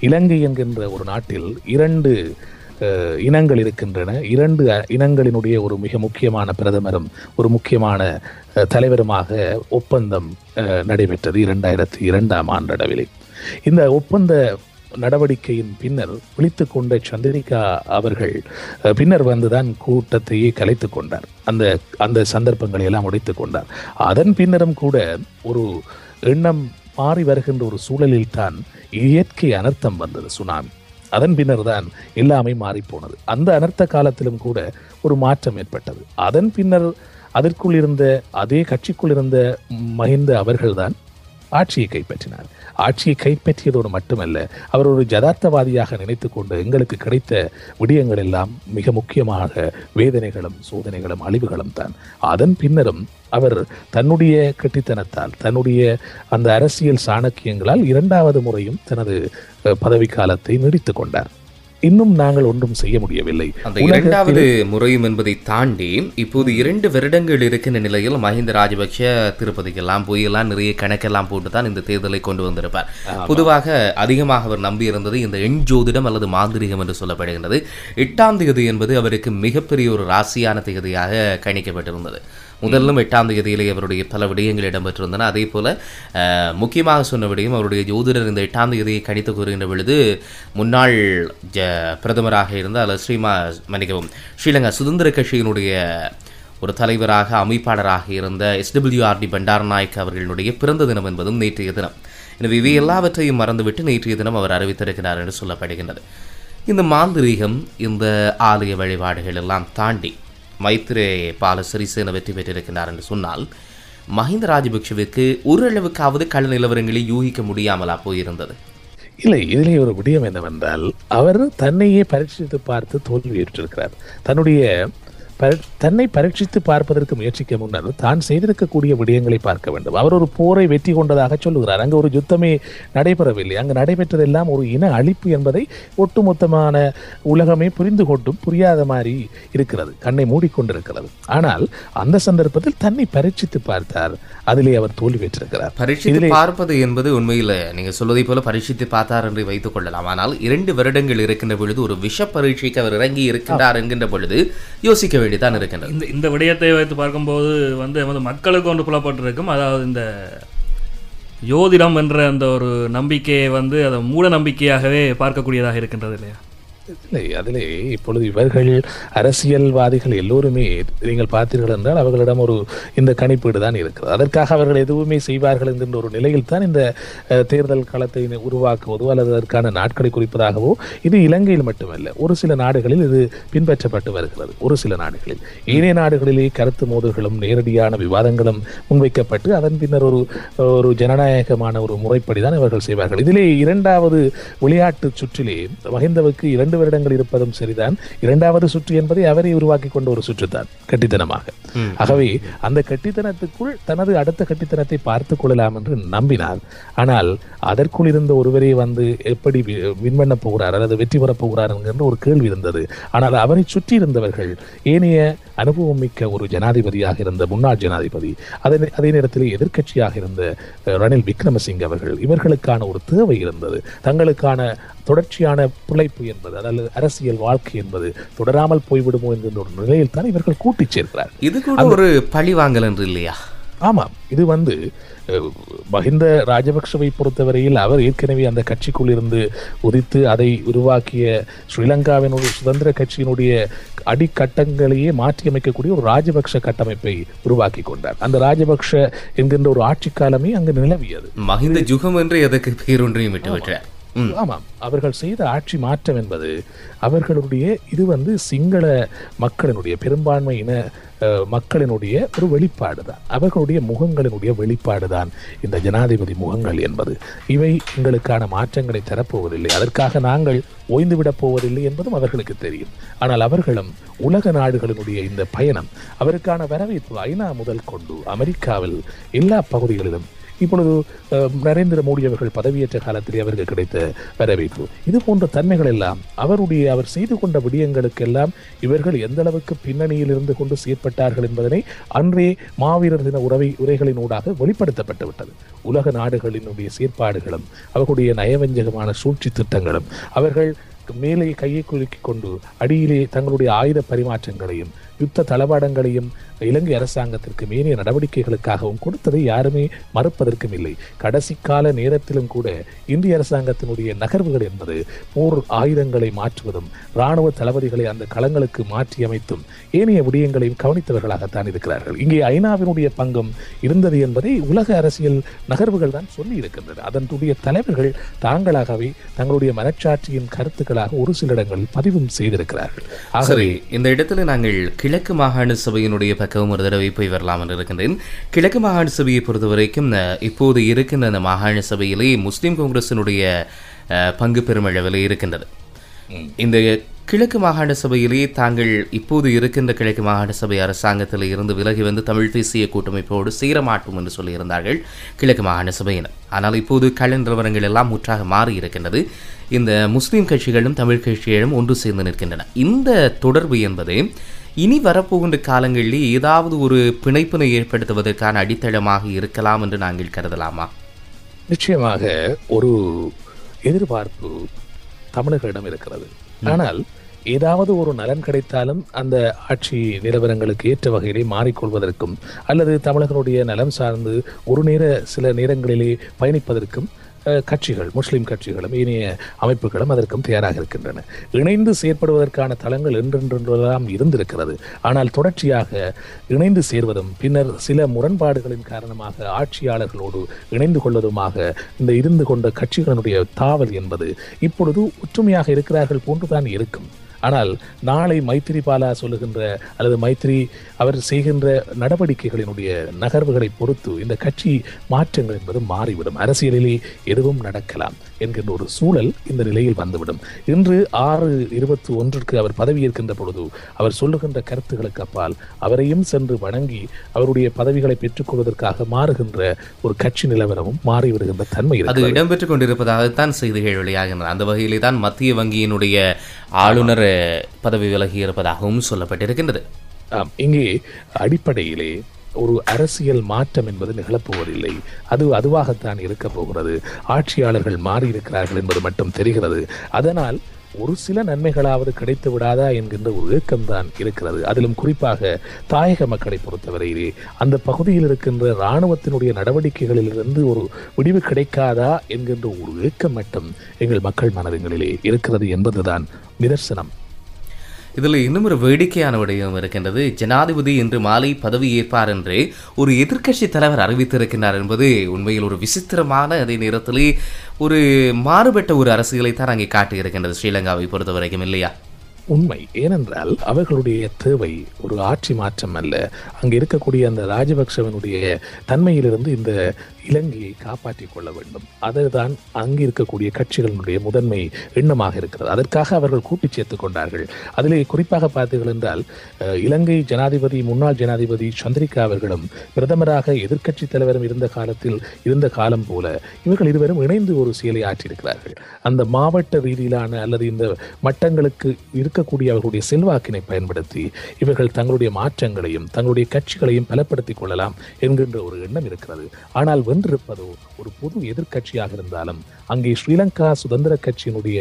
இலங்கை என்கின்ற ஒரு நாட்டில் இரண்டு இனங்கள் இருக்கின்றன. இரண்டு இனங்களினுடைய ஒரு மிக முக்கியமான பிரதமரும் ஒரு முக்கியமான தலைவருமாக ஒப்பந்தம் நடைபெற்றது இரண்டாயிரத்தி இரண்டாம் ஆண்டளவிலே இந்த ஒப்பந்த நடவடிக்கையின் பின்னர் விழித்து கொண்ட சந்திரிகா அவர்கள் பின்னர் வந்துதான் கூட்டத்தையே கலைத்து கொண்டார். அந்த அந்த சந்தர்ப்பங்களை எல்லாம் உடைத்து கொண்டார். அதன் பின்னரும் கூட ஒரு எண்ணம் மாறி வருகின்ற ஒரு சூழலில்தான் இயற்கை அனர்த்தம் வந்தது சுனாமி. அதன் பின்னர் தான் எல்லாமே மாறிப்போனது. அந்த அனர்த்த காலத்திலும் கூட ஒரு மாற்றம் ஏற்பட்டது. அதன் பின்னர் அதற்குள் இருந்த அதே கட்சிக்குள் இருந்த மஹிந்த அவர்கள்தான் ஆட்சியை கைப்பற்றினார் ஆட்சியை கைப்பற்றியதோடு மட்டுமல்ல அவர் ஒரு ஜதார்த்தவாதியாக நினைத்து கொண்டு எங்களுக்கு கிடைத்த விடயங்கள் எல்லாம் மிக முக்கியமாக வேதனைகளும் சோதனைகளும் அழிவுகளும் தான். அதன் பின்னரும் அவர் தன்னுடைய கெட்டித்தனத்தால் தன்னுடைய அந்த அரசியல் சாணக்கியங்களால் இரண்டாவது முறையும் தனது அஹ், பதவிக்காலத்தை நீடித்து கொண்டார். இன்னும் நாங்கள் ஒன்றும் செய்ய முடியவில்லை. அந்த இரண்டாவது முறையும் என்பதை தாண்டி இப்போது இரண்டு வருடங்கள் இருக்கின்ற நிலையில் மஹிந்த ராஜபக்ஷ திருப்பதிக்கெல்லாம் போயெல்லாம் நிறைய கணக்கெல்லாம் போட்டு தான் இந்த தேர்தலை கொண்டு வந்திருப்பார். பொதுவாக அதிகமாக அவர் நம்பியிருந்தது இந்த எண் ஜோதிடம் அல்லது மாந்திரிகம் என்று சொல்லப்படுகின்றது. எட்டாம் தேதி என்பது அவருக்கு மிகப்பெரிய ஒரு ராசியான தேதியாக கணிக்கப்பட்டிருந்தது. முதல்லும் எட்டாம் தேதியிலே அவருடைய பல விடயங்கள் இடம்பெற்றிருந்தன. அதே போல முக்கியமாக சொன்ன விடயம் அவருடைய ஜோதிடர் இந்த எட்டாம் தேதியை கணித்து கூறுகின்ற பொழுது முன்னாள் ஜ பிரதமராக இருந்த அல்ல ஸ்ரீமா மன்னிக்கவும் ஸ்ரீலங்கா சுதந்திர கட்சியினுடைய ஒரு தலைவராக அமைப்பாளராக இருந்த எஸ்டபிள்யூஆர்டி பண்டாரநாயக் அவர்களுடைய பிறந்த தினம் என்பதும் நேற்றைய தினம். எனவே இவை எல்லாவற்றையும் மறந்துவிட்டு நேற்றைய தினம் அவர் அறிவித்திருக்கிறார் என்று சொல்லப்படுகின்றது. இந்த மாந்திரீகம் இந்த ஆலய வழிபாடுகள் எல்லாம் தாண்டி மைத்ரே பால சிறிசேன வெற்றி பெற்றிருக்கிறார் என்று சொன்னால் மஹிந்த ராஜபக்ஷவிற்கு ஓரளவுக்காவது கள நிலவரங்களை யூகிக்க முடியாமலா போயிருந்தது? இல்லை இதிலே ஒரு விடயம் என்னவென்றால் அவர் தன்னையே பரீட்சித்து பார்த்து தோல்வியுற்றிருக்கிறார் தன்னுடைய தன்னை பரீட்சித்து பார்ப்பதற்கு முயற்சிக்க முன்னர் தான் செய்திருக்கக்கூடிய விடயங்களை பார்க்க வேண்டும். அவர் ஒரு போரை வெற்றி கொண்டதாக சொல்லுகிறார். அங்கு ஒரு யுத்தமே நடைபெறவில்லை. அங்கு நடைபெற்றதெல்லாம் ஒரு இன அழிப்பு என்பதை ஒட்டுமொத்தமான உலகமே புரிந்து கொண்டும் புரியாத மாதிரி இருக்கிறது. கண்ணை மூடிக்கொண்டிருக்கிறது. ஆனால் அந்த சந்தர்ப்பத்தில் தன்னை பரீட்சித்து பார்த்தார். அதிலே அவர் தோல்வி பெற்றிருக்கிறார். பரீட்சித்து பார்ப்பது என்பது உண்மையில் நீங்க சொல்வதை போல பரீட்சித்து பார்த்தார் என்று வைத்துக் கொள்ளலாம். ஆனால் இரண்டு வருடங்கள் இருக்கின்ற பொழுது ஒரு விஷ பரீட்சைக்கு அவர் இறங்கி இருக்கின்றார் என்கின்ற பொழுது யோசிக்க வேண்டியதான் இருக்கின்றது. இந்த இந்த விடயத்தை வைத்து பார்க்கும்போது வந்து எமது மக்களுக்கு ஒன்று புலப்பட்டிருக்கும். அதாவது இந்த யோதிடம் என்ற அந்த ஒரு நம்பிக்கையை வந்து அதை மூட நம்பிக்கையாகவே பார்க்கக்கூடியதாக இருக்கின்றது இல்லையா? இல்லை அதிலே இப்பொழுது இவர்கள் அரசியல்வாதிகள் எல்லோருமே நீங்கள் பார்த்தீர்கள் என்றால் அவர்களிடம் ஒரு இந்த கணிப்பீடு தான் இருக்கிறது. அதற்காக அவர்கள் எதுவுமே செய்வார்கள் என்கின்ற ஒரு நிலையில் தான் இந்த தேர்தல் களத்தை உருவாக்குவதோ அல்லது அதற்கான நாட்களை குறிப்பதாகவோ இது இலங்கையில் மட்டுமல்ல ஒரு சில நாடுகளில் இது பின்பற்றப்பட்டு வருகிறது. ஒரு சில நாடுகளில். ஏனைய நாடுகளிலே கருத்து மோதல்களும் நேரடியான விவாதங்களும் முன்வைக்கப்பட்டு அதன் பின்னர் ஒரு ஒரு ஜனநாயகமான ஒரு முறைப்படி தான் இவர்கள் செய்வார்கள். இதிலே இரண்டாவது விளையாட்டு சுற்றிலே மகிந்தவுக்கு இரண்டு வருடங்கள் இருப்பதும் சரிதான். இரண்டாவது சுற்று என்பதை அவரே உருவாக்கி கொண்ட ஒரு சுற்றுத்தான் கட்டித்தனமாக. ஆகவே அந்த கட்டித்தனத்துக்குள் தனது அடுத்த கட்டித்தனத்தை பார்த்துக் கொள்ளலாம் என்று நம்பினார். ஆனால் அதற்குள் இருந்த ஒருவரே வந்து எப்படி வின் பண்ண போகிறார் அல்லது வெற்றி பெறப் போகிறார் என்கின்ற ஒரு கேள்வி இருந்தது. ஆனால் அவரை சுற்றி இருந்தவர்கள் ஏனைய அனுபவம் மிக்க ஒரு ஜனாதிபதியாக இருந்த முன்னாள் ஜனாதிபதி அதே அதே நேரத்தில் எதிர்க்கட்சியாக இருந்த ரணில் விக்ரமசிங்க அவர்கள் இவர்களுக்கான ஒரு தேவை இருந்தது. தங்களுக்கான தொடர்ச்சியான பிழைப்பு என்பது அதாவது அரசியல் வாழ்க்கை என்பது தொடராமல் போய்விடுமோ என்கின்ற ஒரு நிலையில் தான் இவர்கள் கூட்டிச் சேர்க்கிறார். இது கூட ஒரு பழிவாங்கல் என்று இல்லையா? ஆமாம். இது வந்து மஹிந்த ராஜபக்ஷவை பொறுத்தவரையில் அவர் ஏற்கனவே அந்த கட்சிக்குள் இருந்து உதித்து அதை உருவாக்கிய ஸ்ரீலங்காவினுடைய சுதந்திர கட்சியினுடைய அடிக்கட்டங்களையே மாற்றியமைக்கக்கூடிய ஒரு ராஜபக்ஷ கட்டமைப்பை உருவாக்கி கொண்டார். அந்த ராஜபக்ஷ என்கின்ற ஒரு ஆட்சி காலமே அங்கு நிலவியது. மஹிந்த ஜுகம் என்று எதற்கு பேரொன்றையும் விட்டு விட்டார் ம். ஆமாம். அவர்கள் செய்த ஆட்சி மாற்றம் என்பது அவர்களுடைய இது வந்து சிங்கள மக்களினுடைய பெரும்பான்மை இன மக்களினுடைய ஒரு வெளிப்பாடு தான். அவர்களுடைய முகங்களினுடைய வெளிப்பாடு தான் இந்த ஜனாதிபதி முகங்கள் என்பது. இவை எங்களுக்கான மாற்றங்களை தரப்போவதில்லை. அதற்காக நாங்கள் ஓய்ந்துவிடப் போவதில்லை என்பதும் அவர்களுக்கு தெரியும். ஆனால் அவர்களும் உலக நாடுகளினுடைய இந்த பயணம் அவருக்கான வரவேற்பு ஐநா முதல் கொண்டு அமெரிக்காவில் எல்லா பகுதிகளிலும் இப்பொழுது நரேந்திர மோடி அவர்கள் பதவியேற்ற காலத்தில் அவருக்கு கிடைத்த வரவேற்பு. இது போன்ற தன்மைகள் எல்லாம் அவருடைய அவர் செய்து கொண்ட விடயங்களுக்கெல்லாம் இவர்கள் எந்த அளவுக்கு பின்னணியில் இருந்து கொண்டு செயற்பட்டார்கள் என்பதனை அன்றே மாவீரர் தின உறவை உரைகளின் ஊடாக வெளிப்படுத்தப்பட்டு விட்டது. உலக நாடுகளினுடைய செயற்பாடுகளும் அவர்களுடைய நயவஞ்சகமான சூழ்ச்சி திட்டங்களும் அவர்கள் மேலே கையை குலுக்கி கொண்டு அடியிலே தங்களுடைய ஆயுத பரிமாற்றங்களையும் யுத்த தளவாடங்களையும் இலங்கை அரசாங்கத்திற்கு மேலிய நடவடிக்கைகளுக்காகவும் கொடுத்ததை யாருமே மறுப்பதற்கும் இல்லை. கடைசி கால நேரத்திலும் கூட இந்திய அரசாங்கத்தினுடைய நகர்வுகள் என்பது போர் ஆயுதங்களை மாற்றுவதும் இராணுவ தளபதிகளை அந்த களங்களுக்கு மாற்றி அமைத்தும் ஏனைய விடயங்களையும் கவனித்தவர்களாகத்தான் இருக்கிறார்கள். இங்கே ஐநாவினுடைய பங்கும் இருந்தது என்பதை உலக அரசியல் நகர்வுகள் தான் சொல்லி இருக்கின்றன. அதனுடைய தலைவர்கள் தாங்களாகவே தங்களுடைய மனச்சாட்சியின் கருத்துக்களாக ஒரு சில இடங்களில் பதிவும் செய்திருக்கிறார்கள். ஆகவே இந்த இடத்துல நாங்கள் கிழக்கு மாகாண சபையினுடைய பக்கம் ஒரு தடவை போய் வரலாம் என்று இருக்கின்றேன். கிழக்கு மாகாண சபையை பொறுத்தவரைக்கும் அஹ், இப்போது இருக்கின்ற அந்த மாகாண சபையிலே முஸ்லிம் காங்கிரசினுடைய பங்கு பெருமளவில் இருக்கின்றது. இந்த கிழக்கு மாகாண சபையிலே தாங்கள் இப்போது இருக்கின்ற கிழக்கு மாகாண சபை அரசாங்கத்தில் இருந்து விலகி வந்து தமிழ் தேசிய கூட்டமைப்போடு சேர மாட்டோம் என்று சொல்லியிருந்தார்கள் கிழக்கு மாகாண சபையினர். ஆனால் இப்போது கள நிலவரங்கள் எல்லாம் முற்றாக மாறி இருக்கின்றது. இந்த முஸ்லிம் கட்சிகளும் தமிழ் கட்சிகளும் ஒன்று சேர்ந்து நிற்கின்றன. இந்த தொடர்பு என்பது இனி வரப்போகின்ற காலங்களிலே ஏதாவது ஒரு பிணைப்பினை ஏற்படுத்துவதற்கான அடித்தளமாக இருக்கலாம் என்று நாங்கள் கருதலாமா? நிச்சயமாக ஒரு எதிர்பார்ப்பு தமிழர்களிடம் இருக்கிறது. ஆனால் ஏதாவது ஒரு நலன் கிடைத்தாலும் அந்த ஆட்சி நிலவரங்களுக்கு ஏற்ற வகையிலே மாறிக்கொள்வதற்கும் அல்லது தமிழர்களுடைய நலம் சார்ந்து ஒரு நேர சில நேரங்களிலே பயணிப்பதற்கும் கட்சிகள் முஸ்லீம் கட்சிகளும் இனிய அமைப்புகளும் அதற்கும் தயாராக இருக்கின்றன. இணைந்து செயற்படுவதற்கான தளங்கள் என்றென்றெல்லாம் இருந்திருக்கிறது. ஆனால் தொடர்ச்சியாக இணைந்து சேர்வதும் பின்னர் சில முரண்பாடுகளின் காரணமாக ஆட்சியாளர்களோடு இணைந்து கொள்வதுமாக இந்த இருந்து கொண்ட கட்சிகளினுடைய தாவல் என்பது இப்பொழுது ஒற்றுமையாக இருக்கிறார்கள் போன்றுதான் இருக்கும். ஆனால் நாளை மைத்திரிபாலா சொல்லுகின்ற அல்லது மைத்திரி அவர் செய்கின்ற நடவடிக்கைகளினுடைய நகர்வுகளை பொறுத்து இந்த கட்சி மாற்றங்கள் என்பது மாறிவிடும். அரசியலிலே எதுவும் நடக்கலாம் என்கின்ற ஒரு சூழல் இந்த நிலையில் வந்துவிடும். இன்று ஆறு இருபத்தி ஒன்றிற்கு அவர் பதவியேற்கின்ற பொழுது அவர் சொல்லுகின்ற கருத்துக்களுக்கு அப்பால் அவரையும் சென்று வணங்கி அவருடைய பதவிகளை பெற்றுக்கொள்வதற்காக மாறுகின்ற ஒரு கட்சி நிலவரமும் மாறிவிடுகின்ற தன்மை அது இடம்பெற்றுக் கொண்டிருப்பதாகத்தான் செய்திகள் வெளியாகின்றன அந்த வகையிலே தான் மத்திய வங்கியினுடைய ஆளுநர் பதவி விலகி இருப்பதாகவும் சொல்லப்பட்டிருக்கின்றது. ஆம் இங்கே அடிப்படையிலே ஒரு அரசியல் மாற்றம் என்பது நிகழப்போவதில்லை. அது அதுவாகத்தான் இருக்க போகிறது. ஆட்சியாளர்கள் மாறியிருக்கிறார்கள் என்பது மட்டும் தெரிகிறது. அதனால் ஒரு சில நன்மைகளாவது கிடைத்து விடாதா என்கின்ற ஒரு ஏக்கம்தான் இருக்கிறது. அதிலும் குறிப்பாக தாயக மக்களை பொறுத்தவரையிலே அந்த பகுதியில் இருக்கின்ற இராணுவத்தினுடைய நடவடிக்கைகளிலிருந்து ஒரு விடிவு கிடைக்காதா என்கின்ற ஒரு ஏக்கம் மட்டும் எங்கள் மக்கள் மனதங்களிலே இருக்கிறது என்பதுதான் நிதர்சனம். இதில் இன்னும் ஒரு வேடிக்கையான விடயம் இருக்கின்றது. ஜனாதிபதி இன்று மாலை பதவி ஏற்பார் என்று ஒரு எதிர்க்கட்சி தலைவர் அறிவித்திருக்கிறார் என்பது உண்மையில் ஒரு விசித்திரமான அதே நேரத்திலே ஒரு மாறுபட்ட ஒரு அரசியலை தான் அங்கே காட்டியிருக்கின்றது ஸ்ரீலங்காவை பொறுத்த வரைக்கும் இல்லையா? உண்மை. ஏனென்றால் அவர்களுடைய தேவை ஒரு ஆட்சி மாற்றம் அல்ல. அங்கே இருக்கக்கூடிய அந்த ராஜபக்சவனுடைய தன்மையிலிருந்து இந்த இலங்கையை காப்பாற்றிக் கொள்ள வேண்டும். அதுதான் அங்கு இருக்கக்கூடிய கட்சிகளினுடைய முதன்மை எண்ணமாக இருக்கிறது. அதற்காக அவர்கள் கூட்டி சேர்த்துக் கொண்டார்கள். அதிலே குறிப்பாக பார்த்தீர்கள் என்றால் இலங்கை ஜனாதிபதி முன்னாள் ஜனாதிபதி சந்திரிகா அவர்களும் பிரதமராக எதிர்க்கட்சி தலைவரும் இருந்த காலத்தில் இருந்த காலம் போல இவர்கள் இருவரும் இணைந்து ஒரு செயலை ஆற்றியிருக்கிறார்கள். அந்த மாவட்ட ரீதியிலான அல்லது இந்த மட்டங்களுக்கு இருக்கக்கூடிய அவர்களுடைய செல்வாக்கினை பயன்படுத்தி இவர்கள் தங்களுடைய மாற்றங்களையும் தங்களுடைய கட்சிகளையும் பலப்படுத்திக் கொள்ளலாம் என்கின்ற ஒரு எண்ணம் இருக்கிறது. ஆனால் வென்றிருப்பதோ ஒரு பொது எதிர்க்கட்சியாக இருந்தாலும் அங்கே ஸ்ரீலங்கா சுதந்திர கட்சியினுடைய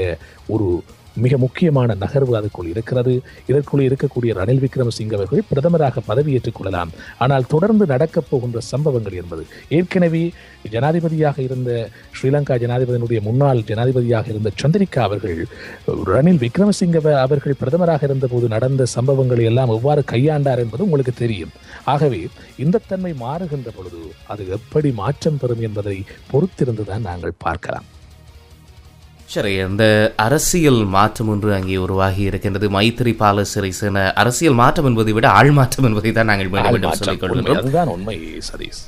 ஒரு மிக முக்கியமான நகர்வு அதுக்குள் இருக்கிறது. இதற்குள் இருக்கக்கூடிய ரணில் விக்ரமசிங்க அவர்கள் பிரதமராக பதவியேற்றுக் கொள்ளலாம். ஆனால் தொடர்ந்து நடக்கப் போகின்ற சம்பவங்கள் என்பது ஏற்கனவே ஜனாதிபதியாக இருந்த ஸ்ரீலங்கா ஜனாதிபதியினுடைய முன்னாள் ஜனாதிபதியாக இருந்த சந்திரிகா அவர்கள் ரணில் விக்ரமசிங்க அவர்கள் பிரதமராக இருந்தபோது நடந்த சம்பவங்களை எல்லாம் எவ்வாறு கையாண்டார் என்பது உங்களுக்கு தெரியும். ஆகவே இந்த தன்மை மாறுகின்ற பொழுது அது எப்படி மாற்றம் பெறும் என்பதை பொறுத்திருந்துதான் நாங்கள் பார்க்கலாம். சரி அந்த அரசியல் மாற்றம் ஒன்று அங்கே உருவாகி இருக்கின்றது. மைத்திரிபால சிறிசேன அரசியல் மாற்றம் என்பதை விட ஆள் மாற்றம் என்பதை தான் நாங்கள் சொல்லிக் அதுதான் உண்மை சதீஷ்.